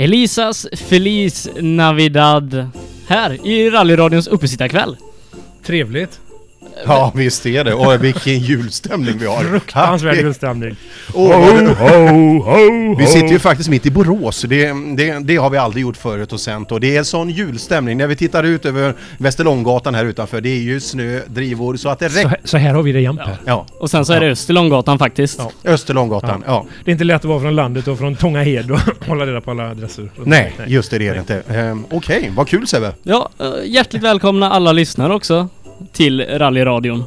Elisas Feliz Navidad här i rallyradions uppesittarkväll. Trevligt. Ja, visst är det. Och vilken julstämning vi har. Fruktansvärd julstämning. Det- ho, ho, Vi sitter ju faktiskt mitt i Borås, det, det, det har vi aldrig gjort förut och sent och det är en sån julstämning. När vi tittar ut över Västerlånggatan här utanför, det är ju snö, drivor så att det Så, räcker. här- så här har vi det jämt här. Ja, Och sen så är det Österlånggatan faktiskt. Ja. Österlånggatan, ja. Det är inte lätt att vara från landet och från Tångahed och hålla reda på alla adresser. Nej, just det, det är det inte. Ehm, Okej, vad kul Sebbe. Ja, eh, hjärtligt välkomna alla lyssnare också till rallyradion.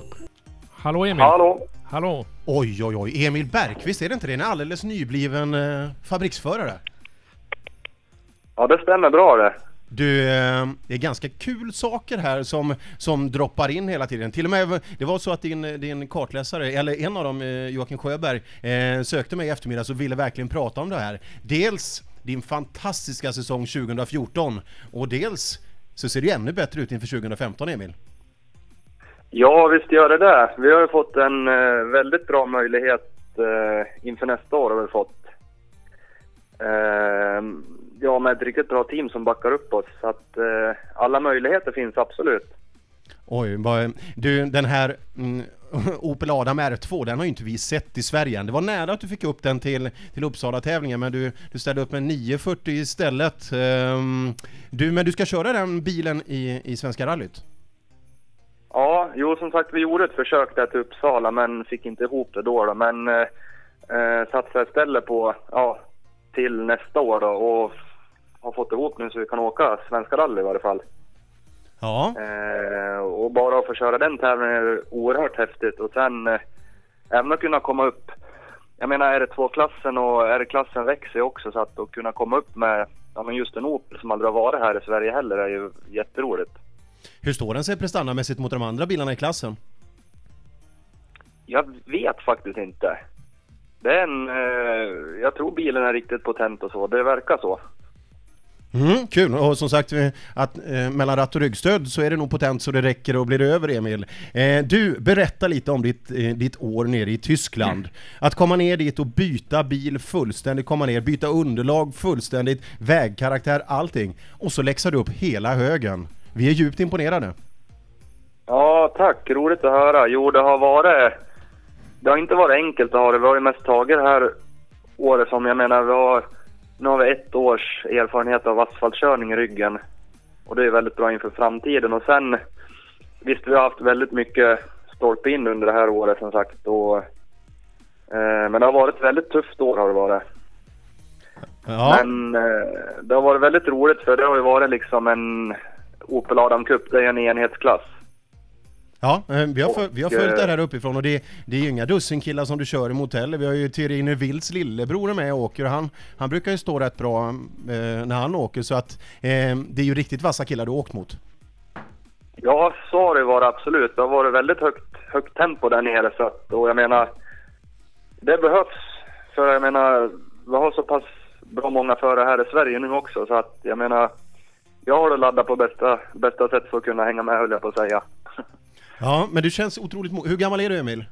Hallå Emil. Hallå? Hallå. Oj, oj, oj. Emil Bergqvist, är det inte det? En alldeles nybliven eh, fabriksförare. Ja, det stämmer bra det. Du, eh, det är ganska kul saker här som, som droppar in hela tiden. Till och med, det var så att din, din kartläsare, eller en av dem, eh, Joakim Sjöberg, eh, sökte mig i eftermiddag och ville verkligen prata om det här. Dels din fantastiska säsong 2014 och dels så ser det ju ännu bättre ut inför 2015, Emil. Ja, visst gör det det. Vi har ju fått en eh, väldigt bra möjlighet eh, inför nästa år har vi fått. Eh, ja, med ett riktigt bra team som backar upp oss. Så att eh, alla möjligheter finns absolut. Oj, vad, du den här mm, Opel Adam R2, den har ju inte vi sett i Sverige än. Det var nära att du fick upp den till, till Uppsala-tävlingen, men du, du ställde upp med 940 istället. Um, du, men du ska köra den bilen i, i Svenska rallyt? Ja, jo som sagt vi gjorde ett försök där till Uppsala men fick inte ihop det då. då. Men eh, eh, satsade istället på, ja, till nästa år då och har fått ihop nu så vi kan åka Svenska rally i varje fall. Ja. Eh, och bara att få köra den tävlingen är oerhört häftigt och sen eh, även att kunna komma upp. Jag menar R2-klassen och R-klassen växer ju också så att att kunna komma upp med ja, men just en Opel som aldrig har varit här i Sverige heller är ju jätteroligt. Hur står den sig prestandamässigt mot de andra bilarna i klassen? Jag vet faktiskt inte. Det är en, eh, jag tror bilen är riktigt potent och så, det verkar så. Mm, kul! Och som sagt, eh, att eh, mellan ratt och ryggstöd så är det nog potent så det räcker och blir över Emil. Eh, du, berätta lite om ditt, eh, ditt år nere i Tyskland. Att komma ner dit och byta bil fullständigt, komma ner, byta underlag fullständigt, vägkaraktär, allting. Och så läxar du upp hela högen. Vi är djupt imponerade. Ja, tack. Roligt att höra. Jo, det har varit... Det har inte varit enkelt att ha det. Vi har ju mest tagit det här året som, jag menar, vi har... Nu har vi ett års erfarenhet av asfaltkörning i ryggen. Och det är väldigt bra inför framtiden. Och sen... Visst, vi har haft väldigt mycket stolpe in under det här året som sagt. Och, eh, men det har varit ett väldigt tufft år har det varit. Ja, Men eh, det har varit väldigt roligt för det har ju varit liksom en Opel Adam Cup. Det är en enhetsklass. ja eh, vi, har för, vi har följt det eh, här uppifrån och det, det är ju inga dussinkillar som du kör emot heller. Vi har ju Therine Wilds lillebror med och åker och han, han brukar ju stå rätt bra eh, när han åker så att eh, det är ju riktigt vassa killar du åkt mot. Ja, så har det varit absolut. Det har varit väldigt högt, högt tempo där nere så att, och jag menar, det behövs. För jag menar, vi har så pass bra många förare här i Sverige nu också så att jag menar, jag har laddat på bästa, bästa sätt för att kunna hänga med höll jag på att säga. Ja, men du känns otroligt mo- Hur gammal är du Emil?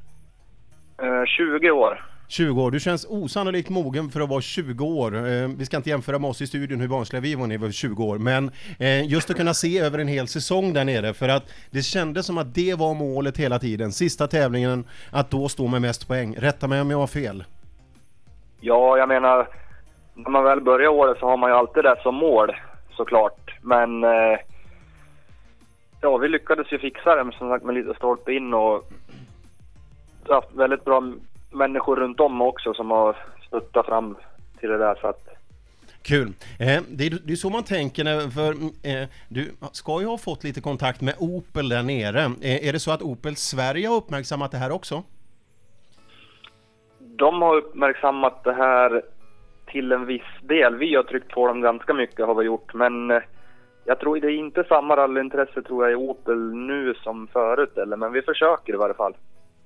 Eh, 20 år. 20 år. Du känns osannolikt mogen för att vara 20 år. Eh, vi ska inte jämföra med oss i studion hur barnsliga vi var när vi var 20 år, men eh, just att kunna se över en hel säsong där nere för att det kändes som att det var målet hela tiden. Sista tävlingen, att då stå med mest poäng. Rätta mig om jag har fel. Ja, jag menar, när man väl börjar året så har man ju alltid det som mål såklart. Men eh, ja, vi lyckades ju fixa det som sagt med lite stolpe in och haft väldigt bra människor runt om också som har stöttat fram till det där så att Kul! Eh, det, är, det är så man tänker, för eh, du ska ju ha fått lite kontakt med Opel där nere. Eh, är det så att Opel Sverige har uppmärksammat det här också? de har uppmärksammat det här till en viss del. Vi har tryckt på dem ganska mycket har vi gjort men eh, jag tror det är inte samma rallyintresse tror jag i Opel nu som förut eller men vi försöker i varje fall.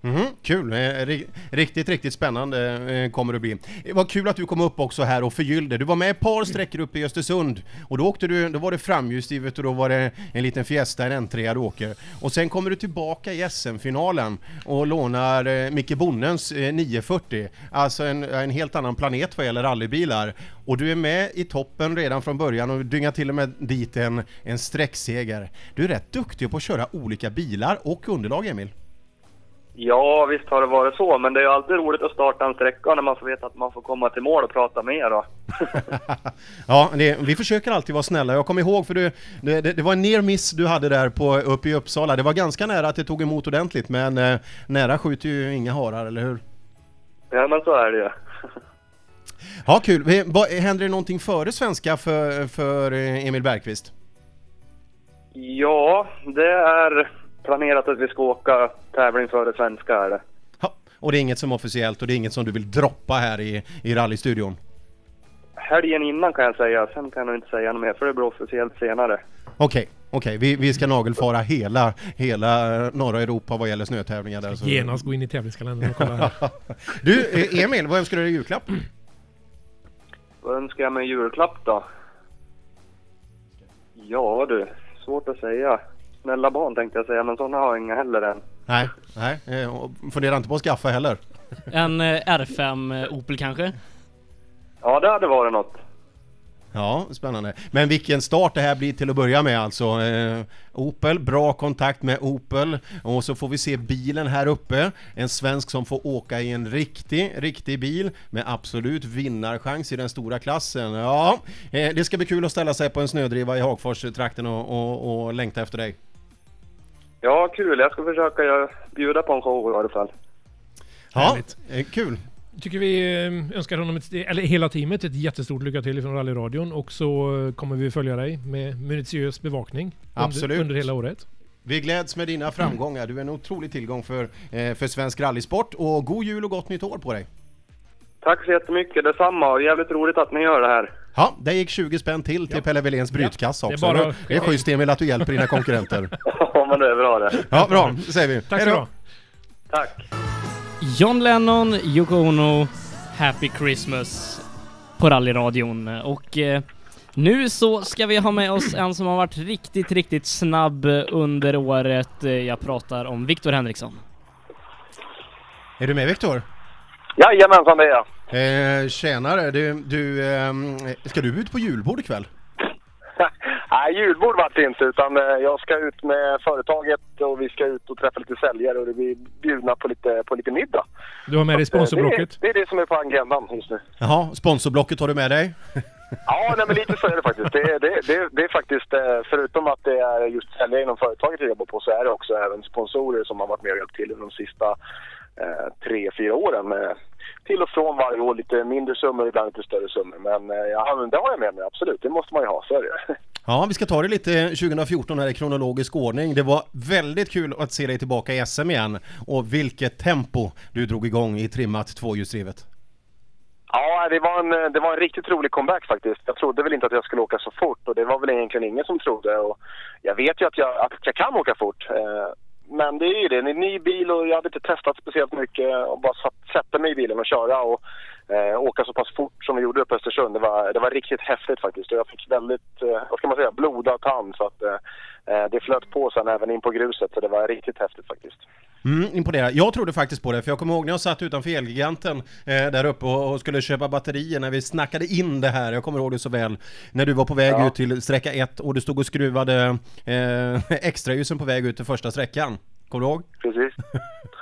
Mm, kul, eh, riktigt, riktigt spännande eh, kommer det bli. Eh, vad kul att du kom upp också här och förgyllde. Du var med ett par sträckor uppe i Östersund och då åkte du, då var det framhjulsdrivet och då var det en liten Fiesta, en N3 du åker. Och sen kommer du tillbaka i SM-finalen och lånar Micke Bonnens 940, alltså en, en helt annan planet vad gäller rallybilar. Och du är med i toppen redan från början och dyngar till och med dit en, en sträckseger. Du är rätt duktig på att köra olika bilar och underlag Emil. Ja, visst har det varit så, men det är ju alltid roligt att starta en sträcka när man får veta att man får komma till mål och prata med er då. ja, det, vi försöker alltid vara snälla. Jag kommer ihåg för du, det, det, det var en near miss du hade där på, uppe i Uppsala. Det var ganska nära att det tog emot ordentligt, men eh, nära skjuter ju inga harar, eller hur? Ja, men så är det ju. Ja, kul. Händer det någonting före svenska för, för eh, Emil Bergqvist? Ja, det är planerat att vi ska åka tävling före svenska är det. Ja, och det är inget som är officiellt och det är inget som du vill droppa här i, i rallystudion? Helgen innan kan jag säga, sen kan jag inte säga något mer för det blir officiellt senare. Okej, okej. Vi, vi ska nagelfara hela, hela eh, norra Europa vad gäller snötävlingar där. Så. Genast gå in i tävlingskalendern och kolla här. Du, eh, Emil, vad önskar du dig i julklapp? Vad önskar jag mig i julklapp då? Ja du, svårt att säga. Snälla barn tänkte jag säga, men sådana har jag inga heller än. Nej, nej. eh, och Fundera inte på att skaffa heller. En eh, R5 eh, Opel kanske? Ja, det hade varit något. Ja, spännande. Men vilken start det här blir till att börja med alltså. Eh, Opel, bra kontakt med Opel och så får vi se bilen här uppe. En svensk som får åka i en riktig, riktig bil med absolut vinnarchans i den stora klassen. Ja, eh, det ska bli kul att ställa sig på en snödriva i Hagfors-trakten och, och, och längta efter dig. Ja, kul. Jag ska försöka bjuda på en show i alla fall. Ja, Härligt. eh, kul. Tycker vi eh, önskar honom, ett, eller hela teamet, ett jättestort lycka till från rallyradion och så eh, kommer vi följa dig med minutiös bevakning Absolut. Under, under hela året. Vi gläds med dina framgångar. Du är en otrolig tillgång för, eh, för svensk rallysport och god jul och gott nytt år på dig. Tack så jättemycket, detsamma. Och jävligt roligt att ni gör det här. Ja, det gick 20 spänn till till Pelle Willéns brytkassa Det är också. bara- Det är, det är schysst Emil att du hjälper dina konkurrenter. Ja, men det är bra det. Ja, bra, det säger vi. Tack så bra. Tack. John Lennon, Yoko Ono, Happy Christmas på rallyradion. Och eh, nu så ska vi ha med oss en som har varit riktigt, riktigt snabb under året. Eh, Jag pratar om Viktor Henriksson. Är du med Viktor? Jajamensan det är jag. Eh, tjenare, du, du ehm, ska du ut på julbord ikväll? Nej, julbord vart det inte utan eh, jag ska ut med företaget och vi ska ut och träffa lite säljare och det blir bjudna på lite, på lite middag. Du har med dig Eh, sponsorblocket. Det är, det är det som är på agendan just nu. Jaha, sponsorblocket har du med dig? Ja, nej, men lite så är det faktiskt. Det, är- det, det, det är faktiskt, eh, förutom att det är just säljare inom företaget jag jobbar på så är det också även sponsorer som har varit med och hjälpt till under de sista eh, tre, fyra åren med till och från varje år lite mindre summor, ibland lite större summor. Men eh, ja, men det har jag med mig, absolut. Det måste man ju ha, så är det. Ja, vi ska ta det lite 2014 här i kronologisk ordning. Det var väldigt kul att se dig tillbaka i SM igen. Och vilket tempo du drog igång i trimmat tvåhjulsdrivet. Ja, det var, en, det var en riktigt rolig comeback faktiskt. Jag trodde väl inte att jag skulle åka så fort och det var väl egentligen ingen som trodde. Och jag vet ju att jag, att jag kan åka fort. Eh, men det är ju det, en ny bil och jag hade inte testat speciellt mycket och bara satt, sätta mig i bilen och köra och eh, åka så pass fort som vi gjorde uppe i Östersund. Det var, det var riktigt häftigt faktiskt och jag fick väldigt, eh, vad ska man säga, blodad tand så att eh, eh, det flöt på sen även in på gruset så det var riktigt häftigt faktiskt. Mm, imponerad. Jag trodde faktiskt på det, för jag kommer ihåg när jag satt utanför Elgiganten eh, där uppe och, och skulle köpa batterier när vi snackade in det här. Jag kommer ihåg det så väl. När du var på väg Ja. ut till sträcka 1 och du stod och skruvade eh, extraljusen på väg ut till första sträckan. Kommer du ihåg? Precis.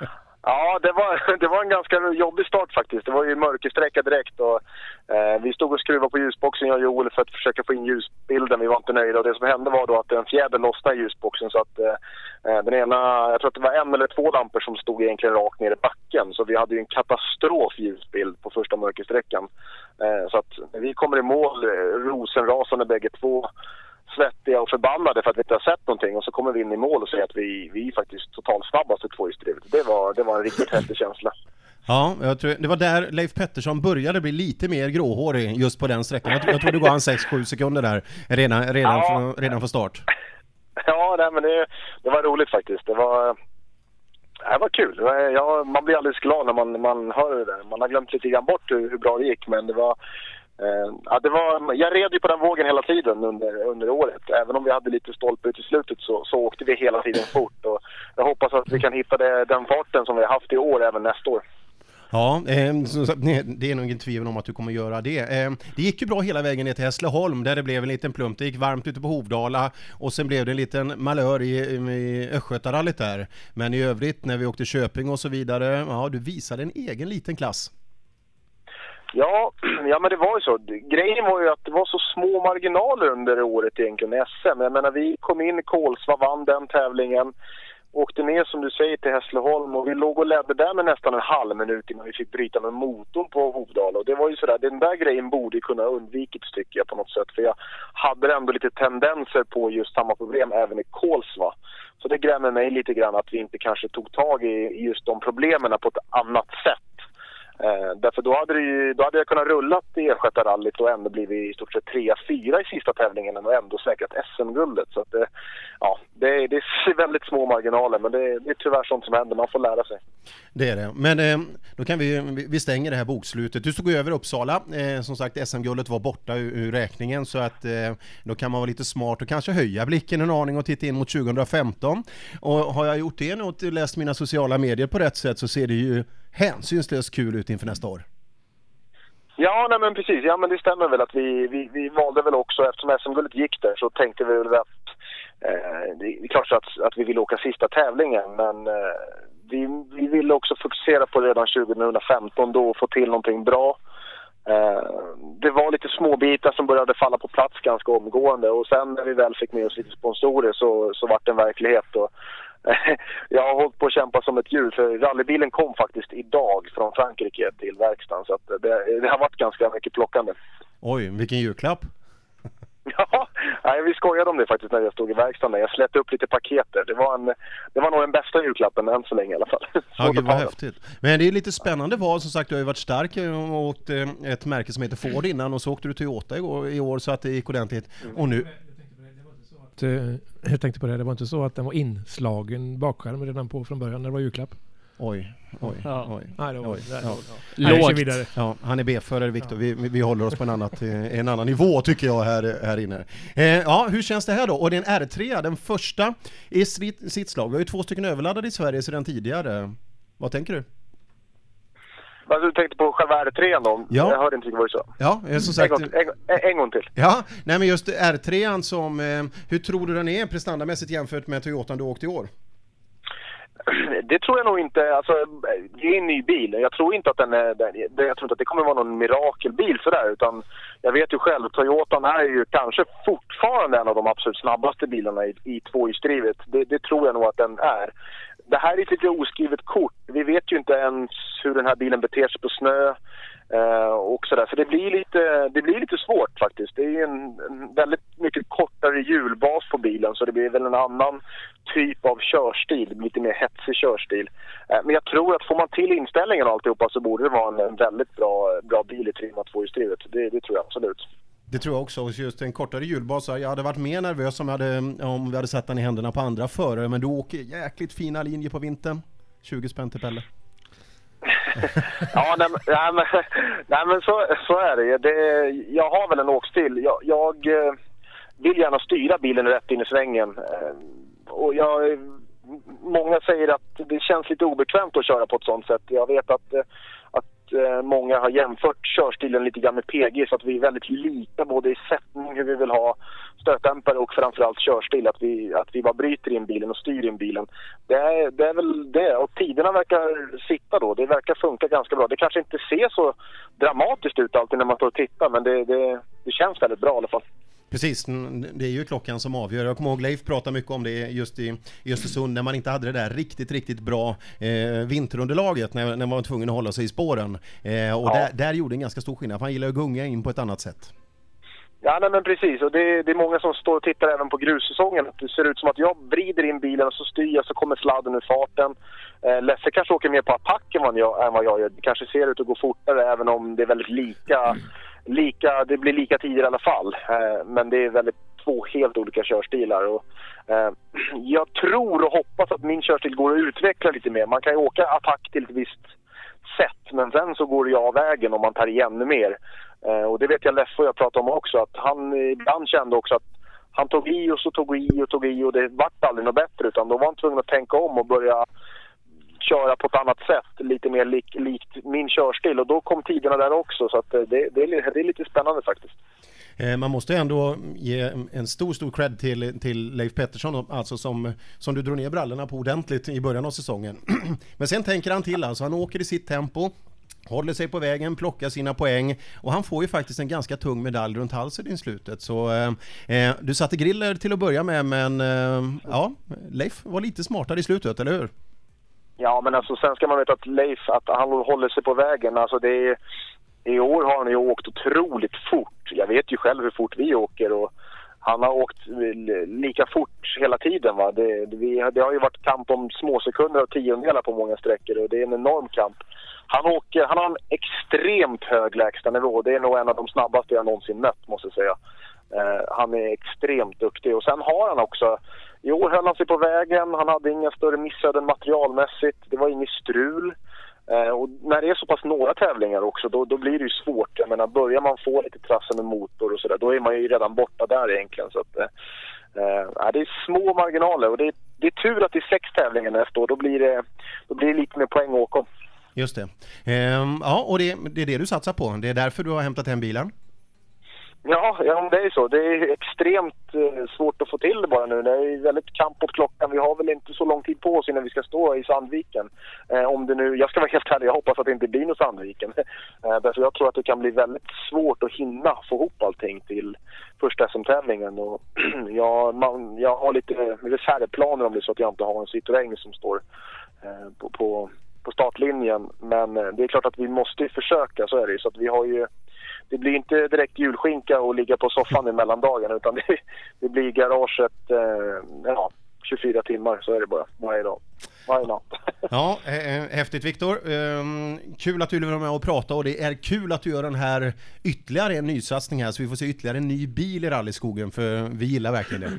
Ja, det var, det var en ganska jobbig start faktiskt. Det var ju mörkersträcka direkt och eh, vi stod och skruvade på ljusboxen jag och Joel för att försöka få in ljusbilden. Vi var inte nöjda och det som hände var då att en fjäder lossnade i ljusboxen så att eh, eh den ena, jag tror att det var en eller två lampor som stod egentligen rakt ner i backen. Så vi hade ju en katastrof ljusbild på första mörkersträckan. Eh, så att vi kommer i mål, eh, rosenrasande bägge två svettiga och förbannade för att vi inte har sett någonting och så kommer vi in i mål och säger att vi, vi faktiskt totalt snabbast i tvåhjulsdrivet. Det var, det var en riktigt häftig känsla. Ja, jag tror, det var där Leif Pettersson började bli lite mer gråhårig just på den sträckan. Jag, tror- jag tror det gav han 6-7 sekunder där redan, redan, Ja. från, redan från start. Ja, nej, men det, det var roligt faktiskt. Det var, Det var kul. Det var- Ja, man blir alldeles glad när man, man hör det där. Man har glömt lite grann bort hur, hur bra det gick, men det var... Eh, ja, det var jag red ju på den vågen hela tiden under, under året. Även om vi hade lite stolpe ut i slutet så, så åkte vi hela tiden fort. Och jag hoppas att vi kan hitta det, den farten som vi har haft i år även nästa år. Ja, ehm, det är nog ingen tvivel om att du kommer göra det. Ehm, det gick ju bra hela vägen ner till Hässleholm där det blev en liten plump. Det gick varmt ute på Hovdala och sen blev det en liten malör i, i Östgötarallyt där. Men i övrigt när vi åkte Köping och så vidare, ja du visade en egen liten klass. Ja, ja, men det var ju så. Grejen var ju att det var så små marginaler under året egentligen i SM. Jag menar, vi kom in i Kolsva, vann den tävlingen, åkte ner som du säger till Hässleholm och vi låg och ledde där med nästan en halv minut innan vi fick bryta med motorn på Hovdala. Och det var ju sådär, den där grejen borde ju kunna undvikits tycker jag på något sätt. För jag hade ändå lite tendenser på just samma problem även i Kolsva. Så det grämer mig lite grann att vi inte kanske tog tag i i just de problemen på ett annat sätt. Eh, därför då hade, det ju, då hade jag kunnat rulla i Östgötarallyt och ändå blivit i stort sett 3-4 i sista tävlingen och ändå säkrat SM-guldet. Så att det, ja, det, det är väldigt små marginaler men det, det är tyvärr sånt som händer, man får lära sig. Det är det. Men eh, då kan vi, vi- stänger det här bokslutet. Du stod över Uppsala. Eh, som sagt, SM-guldet var borta ur, ur räkningen så att eh, då kan man vara lite smart och kanske höja blicken en aning och titta in mot 2015. Och har jag gjort det nu och läst mina sociala medier på rätt sätt så ser det ju hänsynslöst kul ut inför nästa år. Ja, nej men precis. Ja, men det stämmer väl att vi, vi, vi valde väl också, eftersom SM-guldet gick där, så tänkte vi väl att eh, det är klart så att, att vi ville åka sista tävlingen, men eh, vi, vi ville också fokusera på redan 2015 då och få till någonting bra. Eh, det var lite småbitar som började falla på plats ganska omgående och sen när vi väl fick med oss lite sponsorer så, så vart det en verklighet. Och, jag har hållit på att kämpa som ett djur för rallybilen kom faktiskt idag från Frankrike till verkstaden så att det, det har varit ganska mycket plockande. Oj, vilken julklapp! Ja, nej, vi skojade om det faktiskt när jag stod i verkstaden. Jag släppte upp lite paketer. Det var, en, det var nog den bästa julklappen än så länge i alla fall. Ja, gud vad häftigt. Men det är lite spännande val, som sagt du har ju varit stark och åkt eh, ett märke som heter Ford innan och så åkte du Toyota igår, i år så att det gick ordentligt. Och nu, Att, eh, Jag tänkte på det, det var inte så att den var inslagen bakskärm redan på från början när det var julklapp? oj, oj, Ja. oj. Nej, det var Oj, det. ja. Lågt. vidare. Ja, han är B-förare Viktor. Vi, vi, vi håller oss på en, annat, eh, en annan nivå tycker jag här, här inne. Eh, ja, hur känns det här då? Och det är en R3, den första i sitt, sitt slag. Vi har ju två stycken överladdade i Sverige sedan tidigare. Vad tänker du? Du tänkte på själva R3 då? Ja. Jag hörde inte riktigt vad du sa. Ja, som En sagt... gång, en, en, en gång till. Ja, nej men just R3 som, eh, hur tror du den är prestandamässigt jämfört med Toyotan du åkt i år? Det tror jag nog inte. Alltså, det är en ny bil. Jag tror inte att den är... Jag tror inte att det kommer vara någon mirakelbil sådär. Utan jag vet ju själv, Toyotan är ju kanske fortfarande en av de absolut snabbaste bilarna i, i tvåhjulsdrivet. Det, det tror jag nog att den är. Det här är ett lite oskrivet kort. Vi vet ju inte ens hur den här bilen beter sig på snö. Eh, och sådär. Så det blir, lite, det blir lite svårt faktiskt. Det är en, en väldigt mycket kortare hjulbas på bilen så det blir väl en annan typ av körstil, lite mer hetsig körstil. Eh, men jag tror att får man till inställningen och alltihopa så borde det vara en, en väldigt bra, bra bil i trimmat tvåhjulsdrivet. Det, det tror jag absolut. Det tror jag också, och just en kortare hjulbas. Jag hade varit mer nervös om, jag hade, om vi hade satt den i händerna på andra förare, men du åker jäkligt fina linjer på vintern. 20 spänn till Pelle. Ja, nej, men- nej, men, nej, men så, så är det. det. Jag har väl en åkstil. Jag, jag eh, vill gärna styra bilen rätt in i svängen. Eh, och jag, många säger att det känns lite obekvämt att köra på ett sånt sätt. Jag vet att, eh, att eh, många har jämfört körstilen lite grann med PG så att vi är väldigt lika både i sättning, hur vi vill ha stötdämpare och framförallt körstil. Att vi, att vi bara bryter in bilen och styr in bilen. Det är, det är väl det. Och tiderna verkar sitta då. Det verkar funka ganska bra. Det kanske inte ser så dramatiskt ut alltid när man står och tittar men det, det, det känns väldigt bra i alla fall. Precis, mm, det är ju klockan som avgör. Jag kommer ihåg Leif pratade mycket om det just i, i Östersund när man inte hade det där riktigt, riktigt bra eh, vinterunderlaget när, när man var tvungen att hålla sig i spåren. Eh, och Ja. där, där gjorde en ganska stor skillnad, för han gillar att gunga in på ett annat sätt. Ja, nej, men precis. Och det, det är många som står och tittar även på grussäsongen. Det ser ut som att jag vrider in bilen och så styr jag så kommer sladden ur farten. Eh, Lesse kanske åker mer på attack än vad jag, än vad jag gör. Det kanske ser ut att gå fortare även om det är väldigt lika lika det blir lika tider i alla fall. Eh, men det är väldigt två helt olika körstilar. Och, eh, jag tror och hoppas att min körstil går att utveckla lite mer. Man kan ju åka attack till ett visst sätt, men sen så går det ju av vägen om man tar igen ännu mer. Eh, och det vet jag Leffe och jag pratade om också, att han ibland kände också att han tog i och så tog i och tog i och det vart aldrig något bättre utan då var han tvungen att tänka om och börja köra på ett annat sätt, lite mer lik, likt min körstil och då kom tiderna där också så att eh, det, det, är, det är lite spännande faktiskt. Eh, man måste ändå ge en stor, stor cred till, till Leif Pettersson, alltså som, som du drog ner brallorna på ordentligt i början av säsongen. Men sen tänker han till alltså, han åker i sitt tempo, håller sig på vägen, plockar sina poäng och han får ju faktiskt en ganska tung medalj runt halsen i slutet. Så eh, eh du satte griller till att börja med men eh, ja, Leif var lite smartare i slutet, eller hur? Ja, men alltså sen ska man veta att Leif, att han håller sig på vägen. Alltså det är, I år har han ju åkt otroligt fort. Jag vet ju själv hur fort vi åker och han har åkt lika fort hela tiden. Va? Det, det, det har ju varit kamp om småsekunder och tiondelar på många sträckor och det är en enorm kamp. Han, åker, han har en extremt hög lägstanivå. Det är nog en av de snabbaste jag någonsin mött, måste jag säga. Eh, han är extremt duktig och sen har han också i år höll han sig på vägen, han hade inga större missöden materialmässigt, det var inget strul. Eh, och när det är så pass några tävlingar också, då, då blir det ju svårt. Jag menar, börjar man få lite trassel med motor och sådär, då är man ju redan borta där egentligen. Så att, eh, eh det är små marginaler och det är, det är tur att det är sex tävlingar nästa år. Då blir det, då blir det lite mer poäng att åka om. Just det. Ehm, ja, och det, det är det du satsar på. Det är därför du har hämtat hem bilen? Ja, ja det är ju så. Det är extremt eh, svårt att få till det bara nu. Det är väldigt kamp mot klockan. Vi har väl inte så lång tid på oss innan vi ska stå i Sandviken. Eh, om det nu, jag ska vara helt ärlig, jag hoppas att det inte blir något Sandviken. Eh, därför jag tror att det kan bli väldigt svårt att hinna få ihop allting till första SM-tävlingen. Och jag, man, jag har lite reservplaner om det är så att jag inte har en Citroën som står eh, på, på, på startlinjen. Men eh, det är klart att vi måste försöka, så är det ju. Så att vi har ju det blir inte direkt julskinka och ligga på soffan i mellandagen utan det, det blir garaget eh, ja, 24 timmar, så är det bara varje dag. Varje natt. ja, eh, eh, häftigt Viktor. Eh, kul att du vill vara med och prata och det är kul att du gör den här ytterligare en nysatsning här så vi får se ytterligare en ny bil i rallyskogen för vi gillar verkligen det.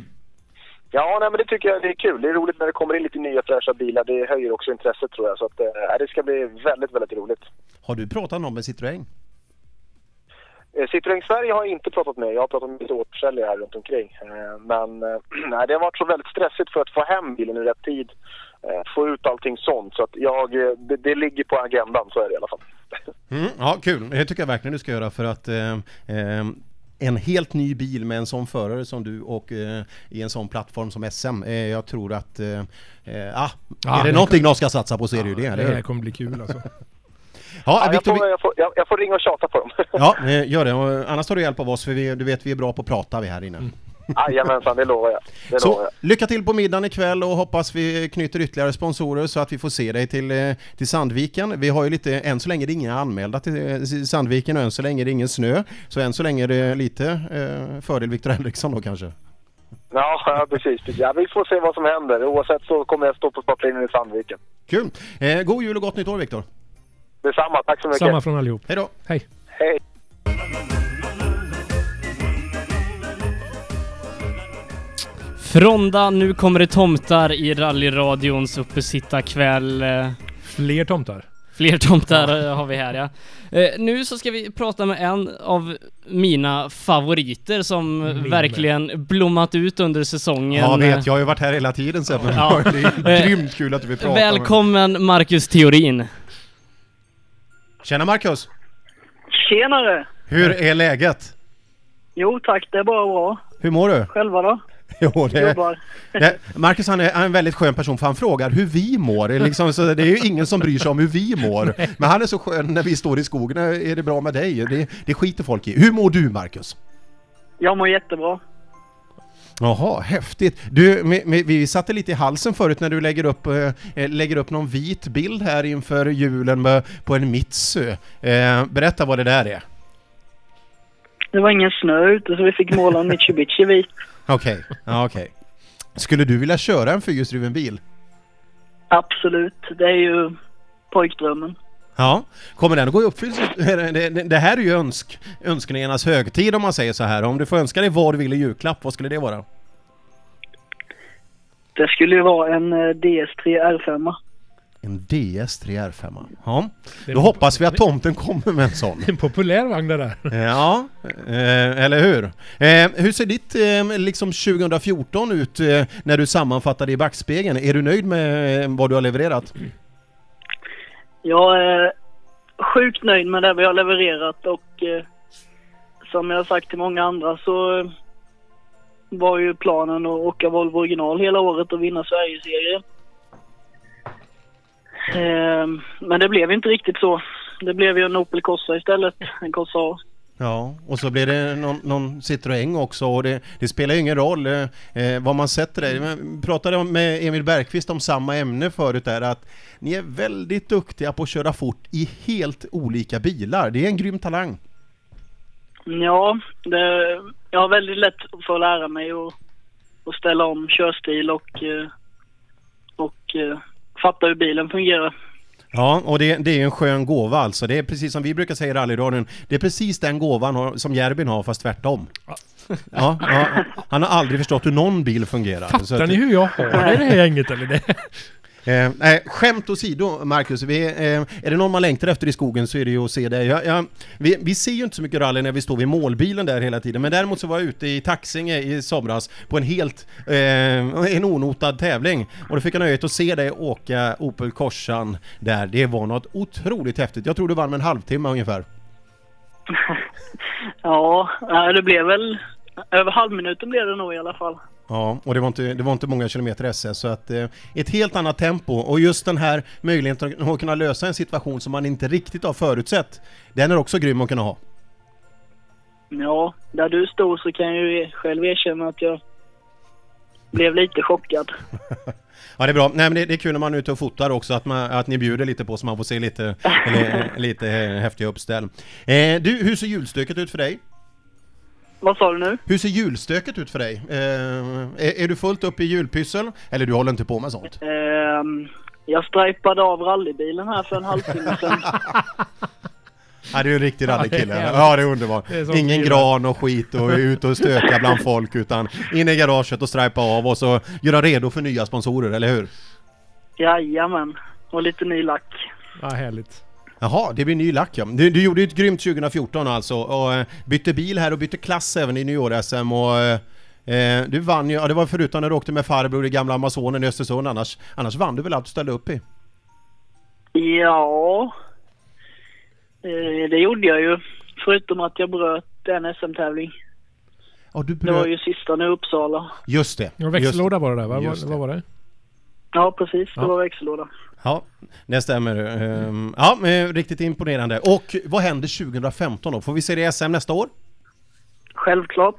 Ja, nej, men det tycker jag det är kul. Det är roligt när det kommer in lite nya fräscha bilar. Det höjer också intresset tror jag. Så att, eh, det ska bli väldigt, väldigt roligt. Har du pratat någon med Citroën? Eh, Citroën Sverige har jag inte pratat med. Jag har pratat med lite återförsäljare här runt omkring. Eh, men eh, nej, det har varit så väldigt stressigt för att få hem bilen i rätt tid. Få ut allting sånt. Så att jag, det, det ligger på agendan, så är det i alla fall. Mm, ja, kul. Det tycker jag verkligen du ska göra för att eh, en helt ny bil med en sån förare som du och eh, i en sån plattform som SM. Eh, jag tror att, eh, ah, ja, är det någonting de ska satsa på så är det ju det. Det här kommer bli kul alltså. Ja, ja, Victor, jag, får, jag, får, jag, jag, får, ringa och tjata på dem. ja, eh, gör det. Och annars tar du hjälp av oss, för vi, du vet vi är bra på att prata vi här inne. Mm. Jajamensan, det lovar jag. Det så, lovar jag. lycka till på middagen ikväll och hoppas vi knyter ytterligare sponsorer så att vi får se dig till, eh, till Sandviken. Vi har ju lite, än så länge är det inga anmälda till eh, Sandviken och än så länge är det ingen snö. Så än så länge är det lite eh, fördel Viktor Henriksson då kanske. Ja, precis. Ja, vi får se vad som händer. Oavsett så kommer jag stå på startlinjen i Sandviken. Kul! Eh, god jul och gott nytt år Viktor! Detsamma, tack så mycket. Samma från allihop. Hej då. Hej. Hej. Fronda, nu kommer det tomtar i rallyradions uppesittarkväll. Fler tomtar. Fler tomtar har vi här ja. Eh, nu så ska vi prata med en av mina favoriter som Min verkligen med. blommat ut under säsongen. Ja, vet. Jag har ju varit här hela tiden så ja. det är grymt kul att du vill prata Välkommen med. Marcus Theorin. Tjena Marcus! Tjenare! Hur är läget? Jo tack, det är bara bra. Hur mår du? Själva då? Jo, det, Jobbar. det, Marcus han är, han är en väldigt skön person för han frågar hur vi mår. Liksom, så det är ju ingen som bryr sig om hur vi mår. Men han är så skön när vi står i skogen. Är det bra med dig? Det, det skiter folk i. Hur mår du Marcus? Jag mår jättebra. Jaha, häftigt. Du, vi satte lite i halsen förut när du lägger upp, äh, lägger upp någon vit bild här inför julen med, på en Mitsu. Äh, berätta vad det där är. Det var ingen snö ute så vi fick måla en Mitsubishi vit. Okej, okay. ja, okej. Okay. Skulle du vilja köra en fyrhjulsdriven bil? Absolut, det är ju pojkdrömmen. Ja, kommer den att gå i uppfyllelse? Det, det, det här är ju önsk, önskningarnas högtid om man säger så här. Om du får önska dig vad du vill i julklapp, vad skulle det vara? Det skulle ju vara en eh, DS3 R5. En DS3 R5. Ja, Det är då hoppas vi att tomten kommer med en sån. En populär vagn det där. Ja, eh, eller hur? Eh, hur ser ditt eh, liksom 2014 ut eh, när du sammanfattar det i backspegeln? Är du nöjd med eh, vad du har levererat? Jag är sjukt nöjd med det vi har levererat och eh, som jag har sagt till många andra så eh, var ju planen att åka Volvo original hela året och vinna Sverigeserien. Eh, men det blev inte riktigt så. Det blev ju en Opel Corsa istället, en Corsa A. Ja, och så blir det någon, någon Citroën också och det, det spelar ju ingen roll eh, eh vad man sätter det. Jag pratade med Emil Bergqvist om samma ämne förut där att ni är väldigt duktiga på att köra fort i helt olika bilar. Det är en grym talang. Ja, det, jag har väldigt lätt för att lära mig och, och ställa om körstil och, eh, och, och fatta hur bilen fungerar. Ja, och det, det är ju en skön gåva alltså. Det är precis som vi brukar säga i rallyradion. Det är precis den gåvan har, som Järbin har fast tvärtom. Ja, ja, han har aldrig förstått hur någon bil fungerar. Fattar att- ni hur jag har det i det här gänget eller? Det? Eh, nej, skämt åsido, Marcus. Vi, eh, är det någon man längtar efter i skogen så är det ju att se dig. Ja, ja, vi, vi ser ju inte så mycket rally när vi står vid målbilen där hela tiden, men däremot så var jag ute i Taxinge i somras på en helt, eh, en onotad tävling. Och då fick jag nöjet att se dig åka Opel Corsan där. Det var något otroligt häftigt. Jag tror du vann med en halvtimme ungefär. Ja, eh, det blev väl över halvminuten blev det nog i alla fall. Ja, och det var inte, det var inte många kilometer SS, så att eh, ett helt annat tempo. Och just den här möjligheten att kunna lösa en situation som man inte riktigt har förutsett, den är också grym att kunna ha. Ja, där du stod så kan jag ju själv erkänna att jag blev lite chockad. Ja, det är bra. Nej, men det, det är kul när man är ute och fotar också, att, man, att ni bjuder lite på så man får se lite, eller, lite eh, häftiga uppställ. Eh, du, hur ser julstöket ut för dig? Vad sa du nu? Hur ser julstöket ut för dig? Eh, är, är du fullt upp i julpyssel? Eller du håller inte på med sånt? Ehm, jag stripade av rallybilen här för en halvtimme sedan. Ja, du är en riktig rallykille. Ja, det är det underbart. Det är Ingen gran och skit och ut och stöka bland folk, utan in i garaget och stripa av och så göra redo för nya sponsorer, eller hur? Jajamän. Och lite ny lack. Ja, härligt. Jaha, det blir ny lack ja. Du, du gjorde ju ett grymt 2014 alltså och eh, bytte bil här och bytte klass även i junior-SM och eh, eh, du vann ju, ja det var förutom när du åkte med farbror i gamla Amazonen i Östersund annars, annars vann du väl allt du ställde upp i? Ja, eh, det gjorde jag ju. Förutom att jag bröt en SM-tävling. Ja, du Det var bröt... ju sista nu i Uppsala. Just det. Ja, växellåda var det där, va? Vad var det? Ja, precis. Det Ja. var växellåda. Ja, det stämmer. Ehm, Ja, riktigt imponerande. Och vad händer 2015 då? Får vi se det i SM nästa år? Självklart.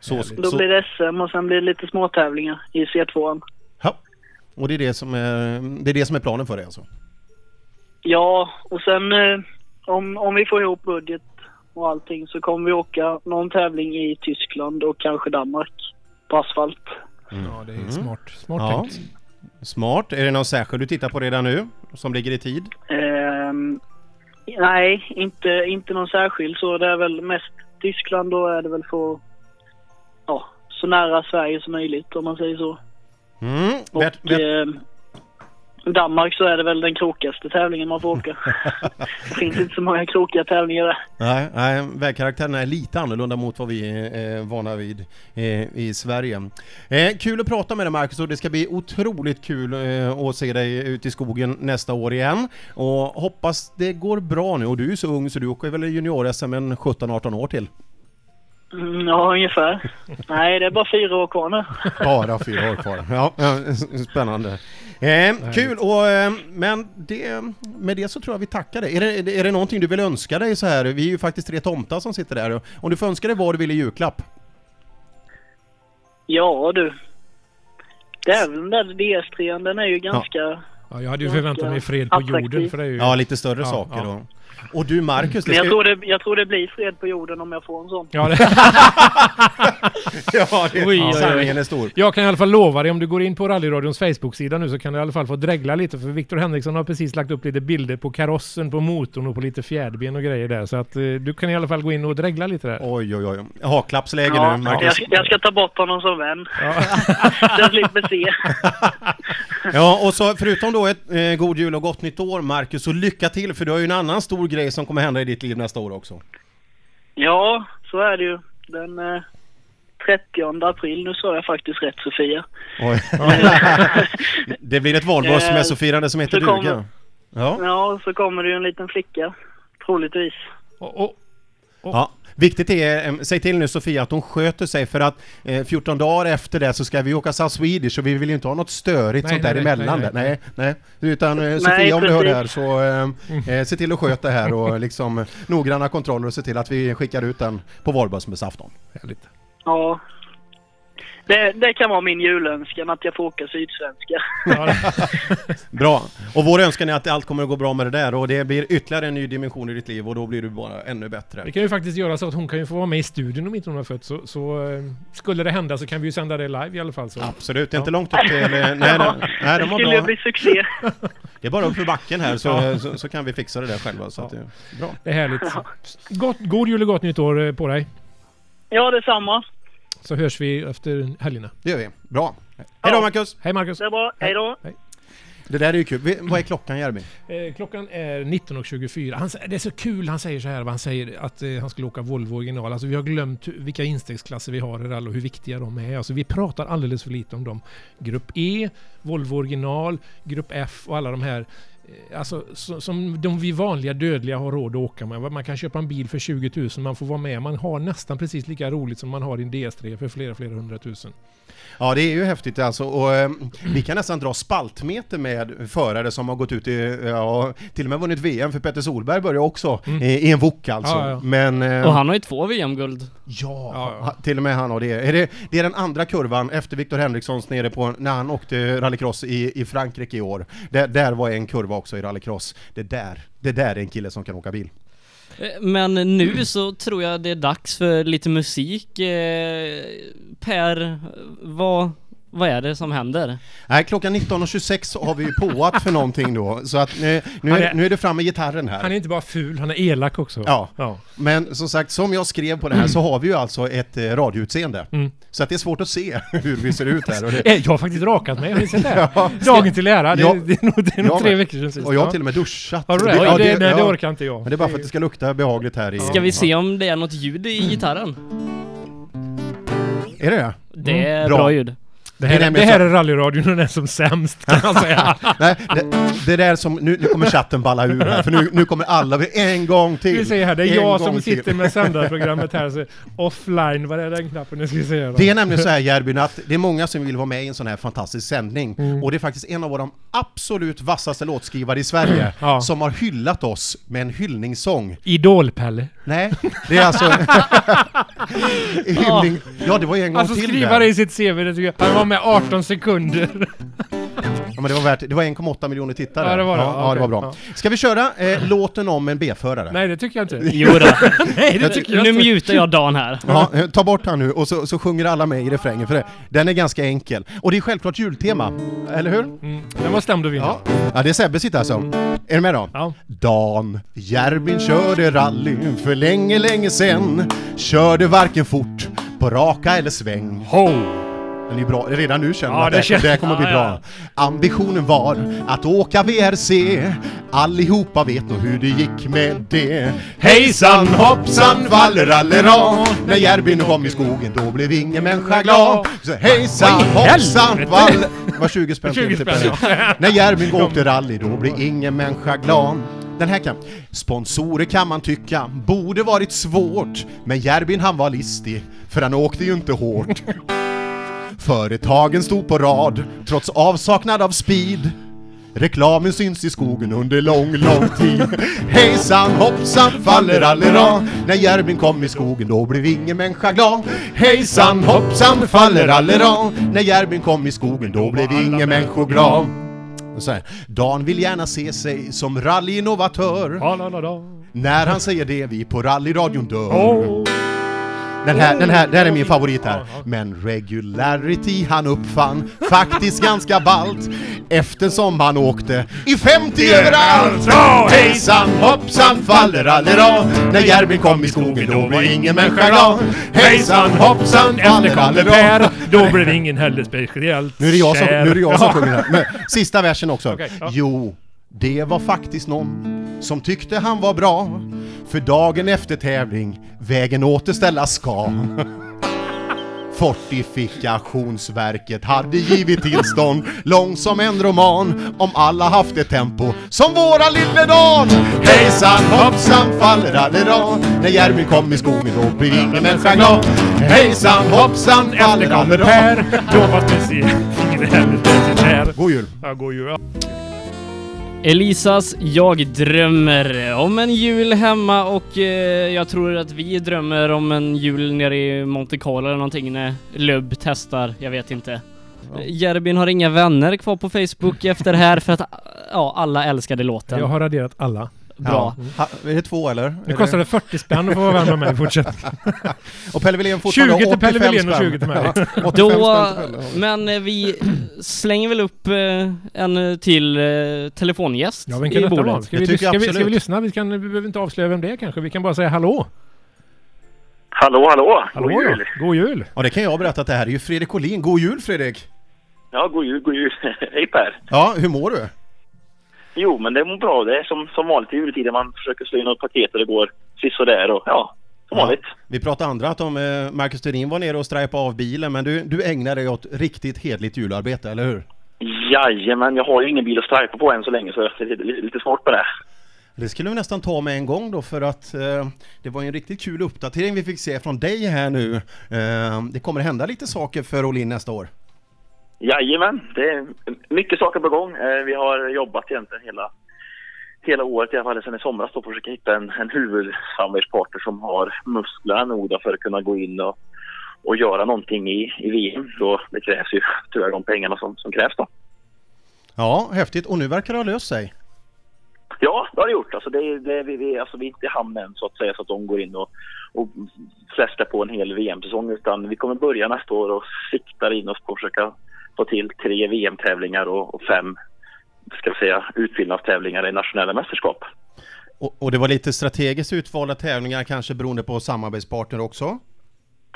Så, Då så, blir det SM och sen blir det lite småtävlingar i C2. ja. Och det är det som är, det är det som är planen för dig alltså? Ja, och sen eh, om, om vi får ihop budget och allting så kommer vi åka någon tävling i Tyskland och kanske Danmark på asfalt. Ja, det är smart. Smart Ja. tänkt. Smart. Är det någon särskild du tittar på redan nu? Som ligger i tid? Ehm, nej, inte, inte någon särskild så. Det är väl mest Tyskland då är det väl för ja, så nära Sverige som möjligt om man säger så. Mm. Och Vet, vet, ehm, Danmark så är det väl den krokigaste tävlingen man får åka. det finns inte så många krokiga tävlingar där. nej, nej, vägkaraktären är lite annorlunda mot vad vi är eh, vana vid eh, i Sverige. Eh, kul att prata med dig Marcus och det ska bli otroligt kul att se dig ute i skogen nästa år igen. Och hoppas det går bra nu och du är så ung så du åker väl junior-SM en 17-18 år till? Mm, ja, ungefär. Nej, det är bara fyra år kvar nu. Bara fyra år kvar. Ja, ja, spännande. Eh, kul och eh, men det, med det så tror jag vi tackar dig. Är det, är det någonting du vill önska dig så här? Vi är ju faktiskt tre tomtar som sitter där. Om du får önska dig vad du vill i julklapp? Ja du. Det är väl den där DS3, den är ju ganska... Ja, jag hade ju förväntat mig fred på Attraktiv. jorden för det är ju... Ja, lite större Ja, saker ja. då. Och du Marcus, det Men jag ska... tror det, jag tror det blir fred på jorden om jag får en sån. Ja, det, ja, det... Oj, oj, oj. sanningen är stor. jag kan i alla fall lova dig, om du går in på rallyradions Facebook-sida nu så kan du i alla fall få dregla lite, för Viktor Henriksson har precis lagt upp lite bilder på karossen, på motorn och på lite fjäderben och grejer där. Så att eh, du kan i alla fall gå in och dregla lite där. Oj, oj, oj. Haklappsläge Ja, nu, jag, Marcus. ska- jag ska ta bort honom som vän. Så jag slipper se. Ja, och så förutom då ett eh, god jul och gott nytt år, Marcus, så lycka till för du har ju en annan stor grej som kommer hända i ditt liv nästa år också. Ja, så är det ju. Den eh, 30 april, nu sa jag faktiskt rätt Sofia. Oj. det blir ett valborgsmässofirande som heter duga. Ja. Ja, så kommer det ju en liten flicka. Troligtvis. Och, och, ja. Viktigt är, säg till nu Sofia att hon sköter sig för att eh, 14 dagar efter det så ska vi åka South Swedish och vi vill ju inte ha något störigt Nej, sånt där nej, emellan nej, nej. Nej, nej. Utan eh, Sofia Nej, om du hör det här så eh, eh, se till att sköta det här och liksom eh, noggranna kontroller och se till att vi skickar ut den på valborgsmässoafton. härligt. Ja. Det, det kan vara min julönskan att jag får åka sydsvenska. Ja, det- Bra! Och vår önskan är att allt kommer att gå bra med det där och det blir ytterligare en ny dimension i ditt liv och då blir du bara ännu bättre. Vi kan ju faktiskt göra så att hon kan ju få vara med i studion om inte hon har fött. Så, så eh, skulle det hända så kan vi ju sända det live i alla fall. Så. Absolut, det är inte långt upp till... Nej, nej, nej, det de var skulle ju bra. bli succé. Det är bara upp för backen här så, så, så kan vi fixa det där själva. Så att det bra. Det är härligt. Gott, god jul och gott nytt år eh, på dig. Ja, detsamma. Så hörs vi efter helgerna. Det gör vi. Bra. Hej då. Marcus! Hej Marcus! Det är bra. Hej då. Det där är ju kul. Vad är klockan Jerby? Eh, klockan är 19.24. Han, sä- det är så kul, han säger så här, han säger att eh, han skulle åka Volvo original. Alltså vi har glömt vilka instegsklasser vi har i rally och hur viktiga de är. Alltså vi pratar alldeles för lite om dem. Grupp E, Volvo original, Grupp F och alla de här eh, Alltså så, som de vi vanliga dödliga har råd att åka med. Man kan köpa en bil för 20 000, man får vara med. Man har nästan precis lika roligt som man har i en DS3 för flera, flera hundratusen. Ja, det är ju häftigt alltså. Och, eh, vi kan nästan dra spaltmeter med förare som har gått ut i, ja, till och med vunnit VM, för Petter Solberg börjar också i, i en wok alltså. Ja, ja. Men... eh, Och han har ju två VM-guld. Ja, Ja, ja. ha- till och med han har det. Är det. Det är den andra kurvan efter Viktor Henrikssons nere på, när han åkte rallycross i, i Frankrike i år. Där, där var en kurva också i rallycross. Det där, det där är en kille som kan åka bil. Eh, men nu så tror jag det är dags för lite musik. Eh, per, vad, vad är det som händer? Nej, klockan 19.26 har vi ju påat för någonting då, så att nu, nu, Han är, är- nu är det fram med gitarren här. Han är inte bara ful, han är elak också. Ja. ja. Men som sagt, som jag skrev på det här så har vi ju alltså ett eh, radioutseende. Mm. Så att det är svårt att se hur vi ser ut här. Och, det, Eh, Jag har faktiskt rakat mig, har ni sett det? Ja. Dagen till ära, det, Ja. det är nog, det är nog Jag tre veckor sedan sist. och jag har Ja. till och med duschat. Har du det? Ja, det, nej, det ja. orkar inte jag. Men det är bara för att det ska lukta behagligt här i... Ska vi se om det är något ljud i gitarren? Är det det? Det är Bra. bra ljud. Det Det är här, det nämligen här så- är rallyradion och den är som sämst kan man säga. Nej, det, det där som, nu, nu kommer chatten balla ur här, för nu, nu kommer alla, en gång till! Vi säger här, det är jag som till. sitter med sändarprogrammet här. Så offline, vad är den knappen? Nu ska vi se. Då. Det är nämligen så här Järbyn, att det är många som vill vara med i en sån här fantastisk sändning. Mm. Och det är faktiskt en av våra absolut vassaste låtskrivare i Sverige Ja. som har hyllat oss med en hyllningssång. Idol-Pelle. Nej, det är alltså... hyllning... Ja, det var en gång Alltså till skriva där. det i sitt CV, det tycker jag. Med 18 sekunder. Ja, men det var värt det. var 1,8 miljoner tittare. Ja, det var det. Ja, ja, det var bra. Ska vi köra eh, låten om en B-förare? Nej, det tycker jag inte. Jo då. Nej, det tycker jag Nu inte. mutar jag Dan här. Ja, eh, ta bort han nu och så, så sjunger alla med i refrängen för det. Den är ganska enkel. Och det är självklart jultema, eller hur? Mm, den var stämd att vinna. Ja. ja, det är Sebbe sitt alltså. Är du med då? Ja. Dan Järbin körde rally för länge, länge sen. Körde varken fort på raka eller sväng. Ho! Den är bra, redan nu känner Ja, man att det känns- det här kommer bli Ja, bra. Ambitionen var att åka VRC. Allihopa vet nog hur det gick med det. Hejsan hoppsan fallerallera. När Järbin kom i skogen då blev ingen människa glad. Så hejsan hoppsan fall... Det var 20 spänn 20 till spänn, typ. ja. När Järbin åkte rally då blev ingen människa glad. Den här kan... Sponsorer kan man tycka borde varit svårt. Men Järbin han var listig, för han åkte ju inte hårt. Företagen stod på rad, trots avsaknad av speed. Reklamen syns i skogen under lång, lång tid. Hejsan hoppsan fallerallera. När Järbin kom i skogen då blev ingen människa glad. Hejsan hoppsan fallerallera. När Järbin kom i skogen då blev ingen människa glad. Så här, Dan vill gärna se sig som rallyinnovatör. När han säger det, vi på rallyradion dör. Oh. Den här, den här, det här är min favorit här. Men regularity han uppfann faktiskt ganska ballt eftersom han åkte i 50 överallt. Hejsan hoppsan fallerallera När Järvin kom i skogen då var ingen människa glad. Hejsan hoppsan Efter Kalle fallerallera Per, då blev ingen heller speciellt Nu är det jag som, nu är det jag som sjunger här. Men, sista versen också. Jo, det var faktiskt någon som tyckte han var bra. För dagen efter tävling, vägen återställas ska. Fortifikationsverket hade givit tillstånd lång som en roman om alla haft ett tempo som våra lille Dan. Hejsan hoppsan fallerallera När Järvin kom i skogen då blev ingen människa glad. Hejsan hoppsan Efter Kalle fallerallera Per, då var speciellt ingen heller speciellt. God jul! Ja, god jul. Ja. Elisas Jag drömmer om en jul hemma och eh, jag tror att vi drömmer om en jul nere i Monte Carlo eller någonting när Lubb testar, jag vet inte. Ja. Järbin har inga vänner kvar på Facebook efter det här för att ja, alla älskade låten. Jag har raderat alla. Bra. Ha, är det två eller? Det kostade 40 spänn att få vara vän med mig i fortsättningen. Och Pelle Wilén 20 fortfarande till Pelle 85 Wilén och spänn. 20 till mig. Ja, 85 Då, spänn till Pelle. men eh, vi slänger väl upp eh, en till eh, telefongäst Ja, vem i kan detta bordet. vara? Ska vi, ska, vi, ska vi lyssna? Vi, kan, vi behöver inte avslöja vem det är kanske. Vi kan bara säga hallå. Hallå, hallå! Hallå God jul! ja. God jul! Ja, det kan jag berätta att det här är ju Fredrik Collin. God jul Fredrik! Ja, god jul, god jul. Hej Per! Ja, hur mår du? Jo, men det mår bra. Det är som, som vanligt i juletider. Man försöker slå in något paket och det går sisådär och ja, som Ja. vanligt. Vi pratade andra att om eh, Marcus Thurin var nere och strajpade av bilen, men du, du ägnar dig åt riktigt hedligt jularbete, eller hur? Jajamän, jag har ju ingen bil att strajpa på än så länge så det är lite, lite svårt med det. Det skulle vi nästan ta med en gång då för att eh, det var ju en riktigt kul uppdatering vi fick se från dig här nu. Eh, det kommer hända lite saker för Olin nästa år. Jajamän, det är mycket saker på gång. Eh, Vi har jobbat egentligen hela, hela året, i alla fall sedan i somras, då, försöka hitta en, en huvudsamarbetspartner som har musklerna nog för att kunna gå in och, och göra någonting i, i VM. Då det krävs ju tyvärr de pengarna som, som krävs då. Ja, häftigt. Och nu verkar det ha löst sig. Ja, det har det gjort. Alltså, det, det, vi, vi, alltså, vi är inte i hamn än så att säga så att de går in och, och fläskar på en hel VM-säsong utan vi kommer börja nästa år och siktar in oss på att försöka få till tre VM-tävlingar och, och fem ska vi säga, utfyllnadstävlingar i nationella mästerskap. Och, och det var lite strategiskt utvalda tävlingar, kanske beroende på samarbetspartner också?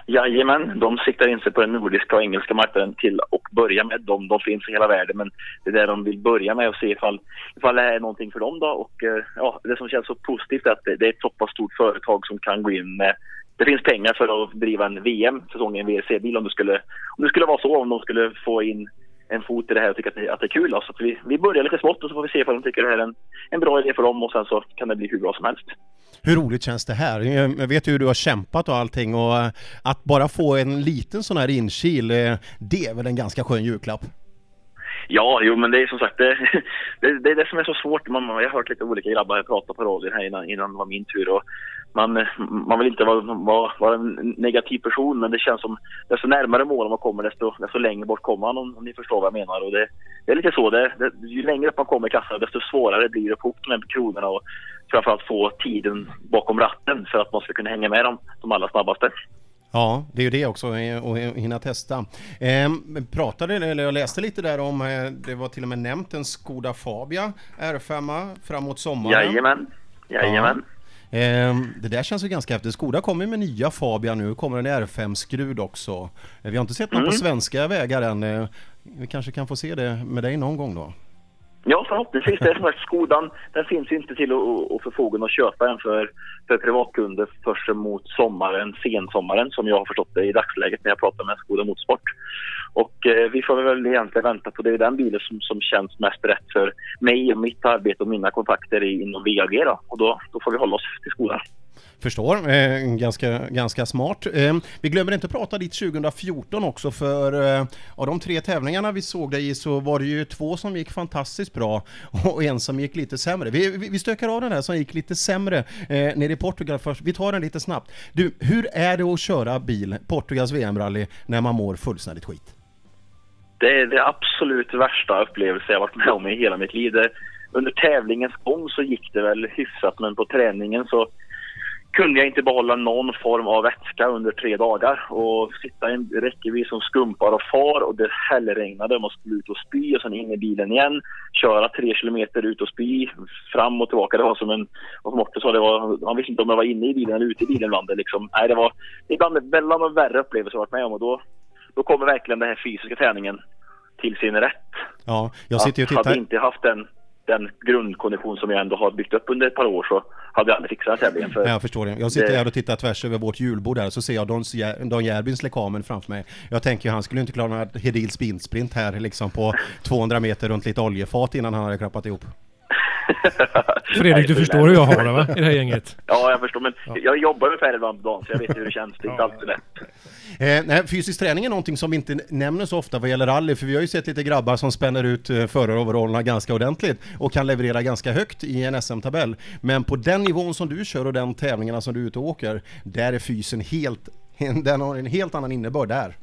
Jajamän, de siktar in sig på den nordiska och engelska marknaden till och börja med. De, de finns i hela världen men det är där de vill börja med och se ifall, ifall det är någonting för dem då. Och eh, ja, det som känns så positivt är att det, det är ett så pass stort företag som kan gå in med det finns pengar för att driva en VM-säsong i en WRC-bil om det skulle, om det skulle vara så, om de skulle få in en fot i det här och tycka att det, att det är kul. Då. Så att vi, vi börjar lite smått och så får vi se ifall de tycker det här är en, en bra idé för dem och sen så kan det bli hur bra som helst. Hur roligt känns det här? Jag vet ju hur du har kämpat och allting och eh, att bara få en liten sån här inkil, eh, det är väl en ganska skön julklapp? Ja, jo men det är som sagt det, det, det är det som är så svårt. Man, jag har hört lite olika grabbar prata på radion här innan, innan det var min tur. Och man, man vill inte vara, vara, vara en negativ person men det känns som desto närmare mål man kommer desto, desto längre bort kommer man om, om ni förstår vad jag menar. Och det, det är lite så, det, det, ju längre upp man kommer i kassan desto svårare blir det att få upp de här kronorna och framförallt få tiden bakom ratten för att man ska kunna hänga med de, de allra snabbaste. Ja, det är ju det också, eh, och hinna testa. Eh, pratade, eller jag läste lite där om, eh, det var till och med nämnt en Skoda Fabia R5 framåt sommaren. Jajamän, jajamän. Eh, det där känns ju ganska häftigt. Skoda kommer med nya Fabia nu, kommer en R5-skrud också. Eh, vi har inte sett någon på svenska vägar än. Eh, vi kanske kan få se det med dig någon gång då? Ja, förhoppningsvis. Det är som sagt, Skodan den finns inte till att, att förfoga och köpa den för, för privatkunder först mot sommaren, sensommaren som jag har förstått det i dagsläget när jag pratar med Skoda Motorsport. Och eh, vi får väl egentligen vänta på det Det är den bilen som, som känns mest rätt för mig och mitt arbete och mina kontakter inom VAG då. Och då, då får vi hålla oss till Skoda. Förstår, eh, ganska, ganska smart. Eh, vi glömmer inte att prata ditt 2014 också för eh, av de tre tävlingarna vi såg dig i så var det ju två som gick fantastiskt bra och en som gick lite sämre. Vi, vi, vi stökar av den här som gick lite sämre eh, nere i Portugal först. Vi tar den lite snabbt. Du, hur är det att köra bil, Portugals VM-rally, när man mår fullständigt skit? Det är det absolut värsta upplevelse jag varit med om i hela mitt liv. Det, under tävlingens gång så gick det väl hyfsat men på träningen så kunde jag inte behålla någon form av vätska under tre dagar och sitta i en räckvidd som skumpar och far och det hällregnade. Man skulle ut och spy och sen in i bilen igen. Köra tre kilometer ut och spy, fram och tillbaka. Det var som en, vad Morten sa, det var, man visste inte om jag var inne i bilen eller ute i bilen ibland. Det Liksom. Nej, det var ibland bland de värre upplevelser jag varit med om och då, då kommer verkligen den här fysiska träningen till sin rätt. Ja, jag sitter ju och tittar. Hade inte haft den den grundkondition som jag ändå har byggt upp under ett par år så hade jag aldrig fixat den tävlingen. För jag förstår det. Jag sitter det... här och tittar tvärs över vårt julbord här så ser jag Don, Don Järbins lekamen framför mig. Jag tänker han skulle inte klara några Hedils binsprint här liksom på 200 meter runt lite oljefat innan han hade klappat ihop. Fredrik, du förstår hur jag har det va? I det här gänget. Ja, jag förstår. Men ja. jag jobbar ungefär ibland på dagen så jag vet hur det känns. Det är inte alltid lätt. Eh, nej, fysisk träning är någonting som vi inte nämner så ofta vad gäller rally, för vi har ju sett lite grabbar som spänner ut eh, föraroverallerna ganska ordentligt och kan leverera ganska högt i en SM-tabell. Men på den nivån som du kör och den tävlingarna som du är ute och åker, där är fysen helt, den har en helt annan innebörd där.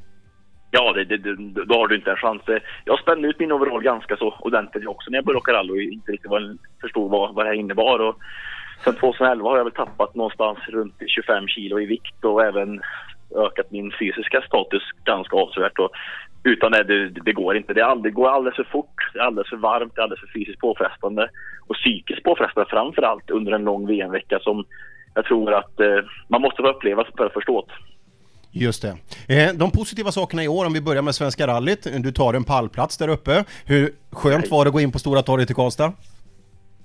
Ja, det, det, då har du inte en chans. Jag spände ut min overall ganska så ordentligt också när jag började åka rally och inte riktigt förstod vad, vad det här innebar. Och sen 2011 har jag väl tappat någonstans runt 25 kilo i vikt och även ökat min fysiska status ganska avsevärt. Och utan det, det, det går inte. Det, aldrig, går alldeles för fort, det är alldeles för varmt, det är alldeles för fysiskt påfrestande. Och psykiskt påfrestande framför allt under en lång VM-vecka som jag tror att eh, man måste få uppleva för att förstå. Just det. Eh, de positiva sakerna i år, om vi börjar med Svenska rallyt. Du tar en pallplats där uppe. Hur skönt var det att gå in på Stora torget i Karlstad?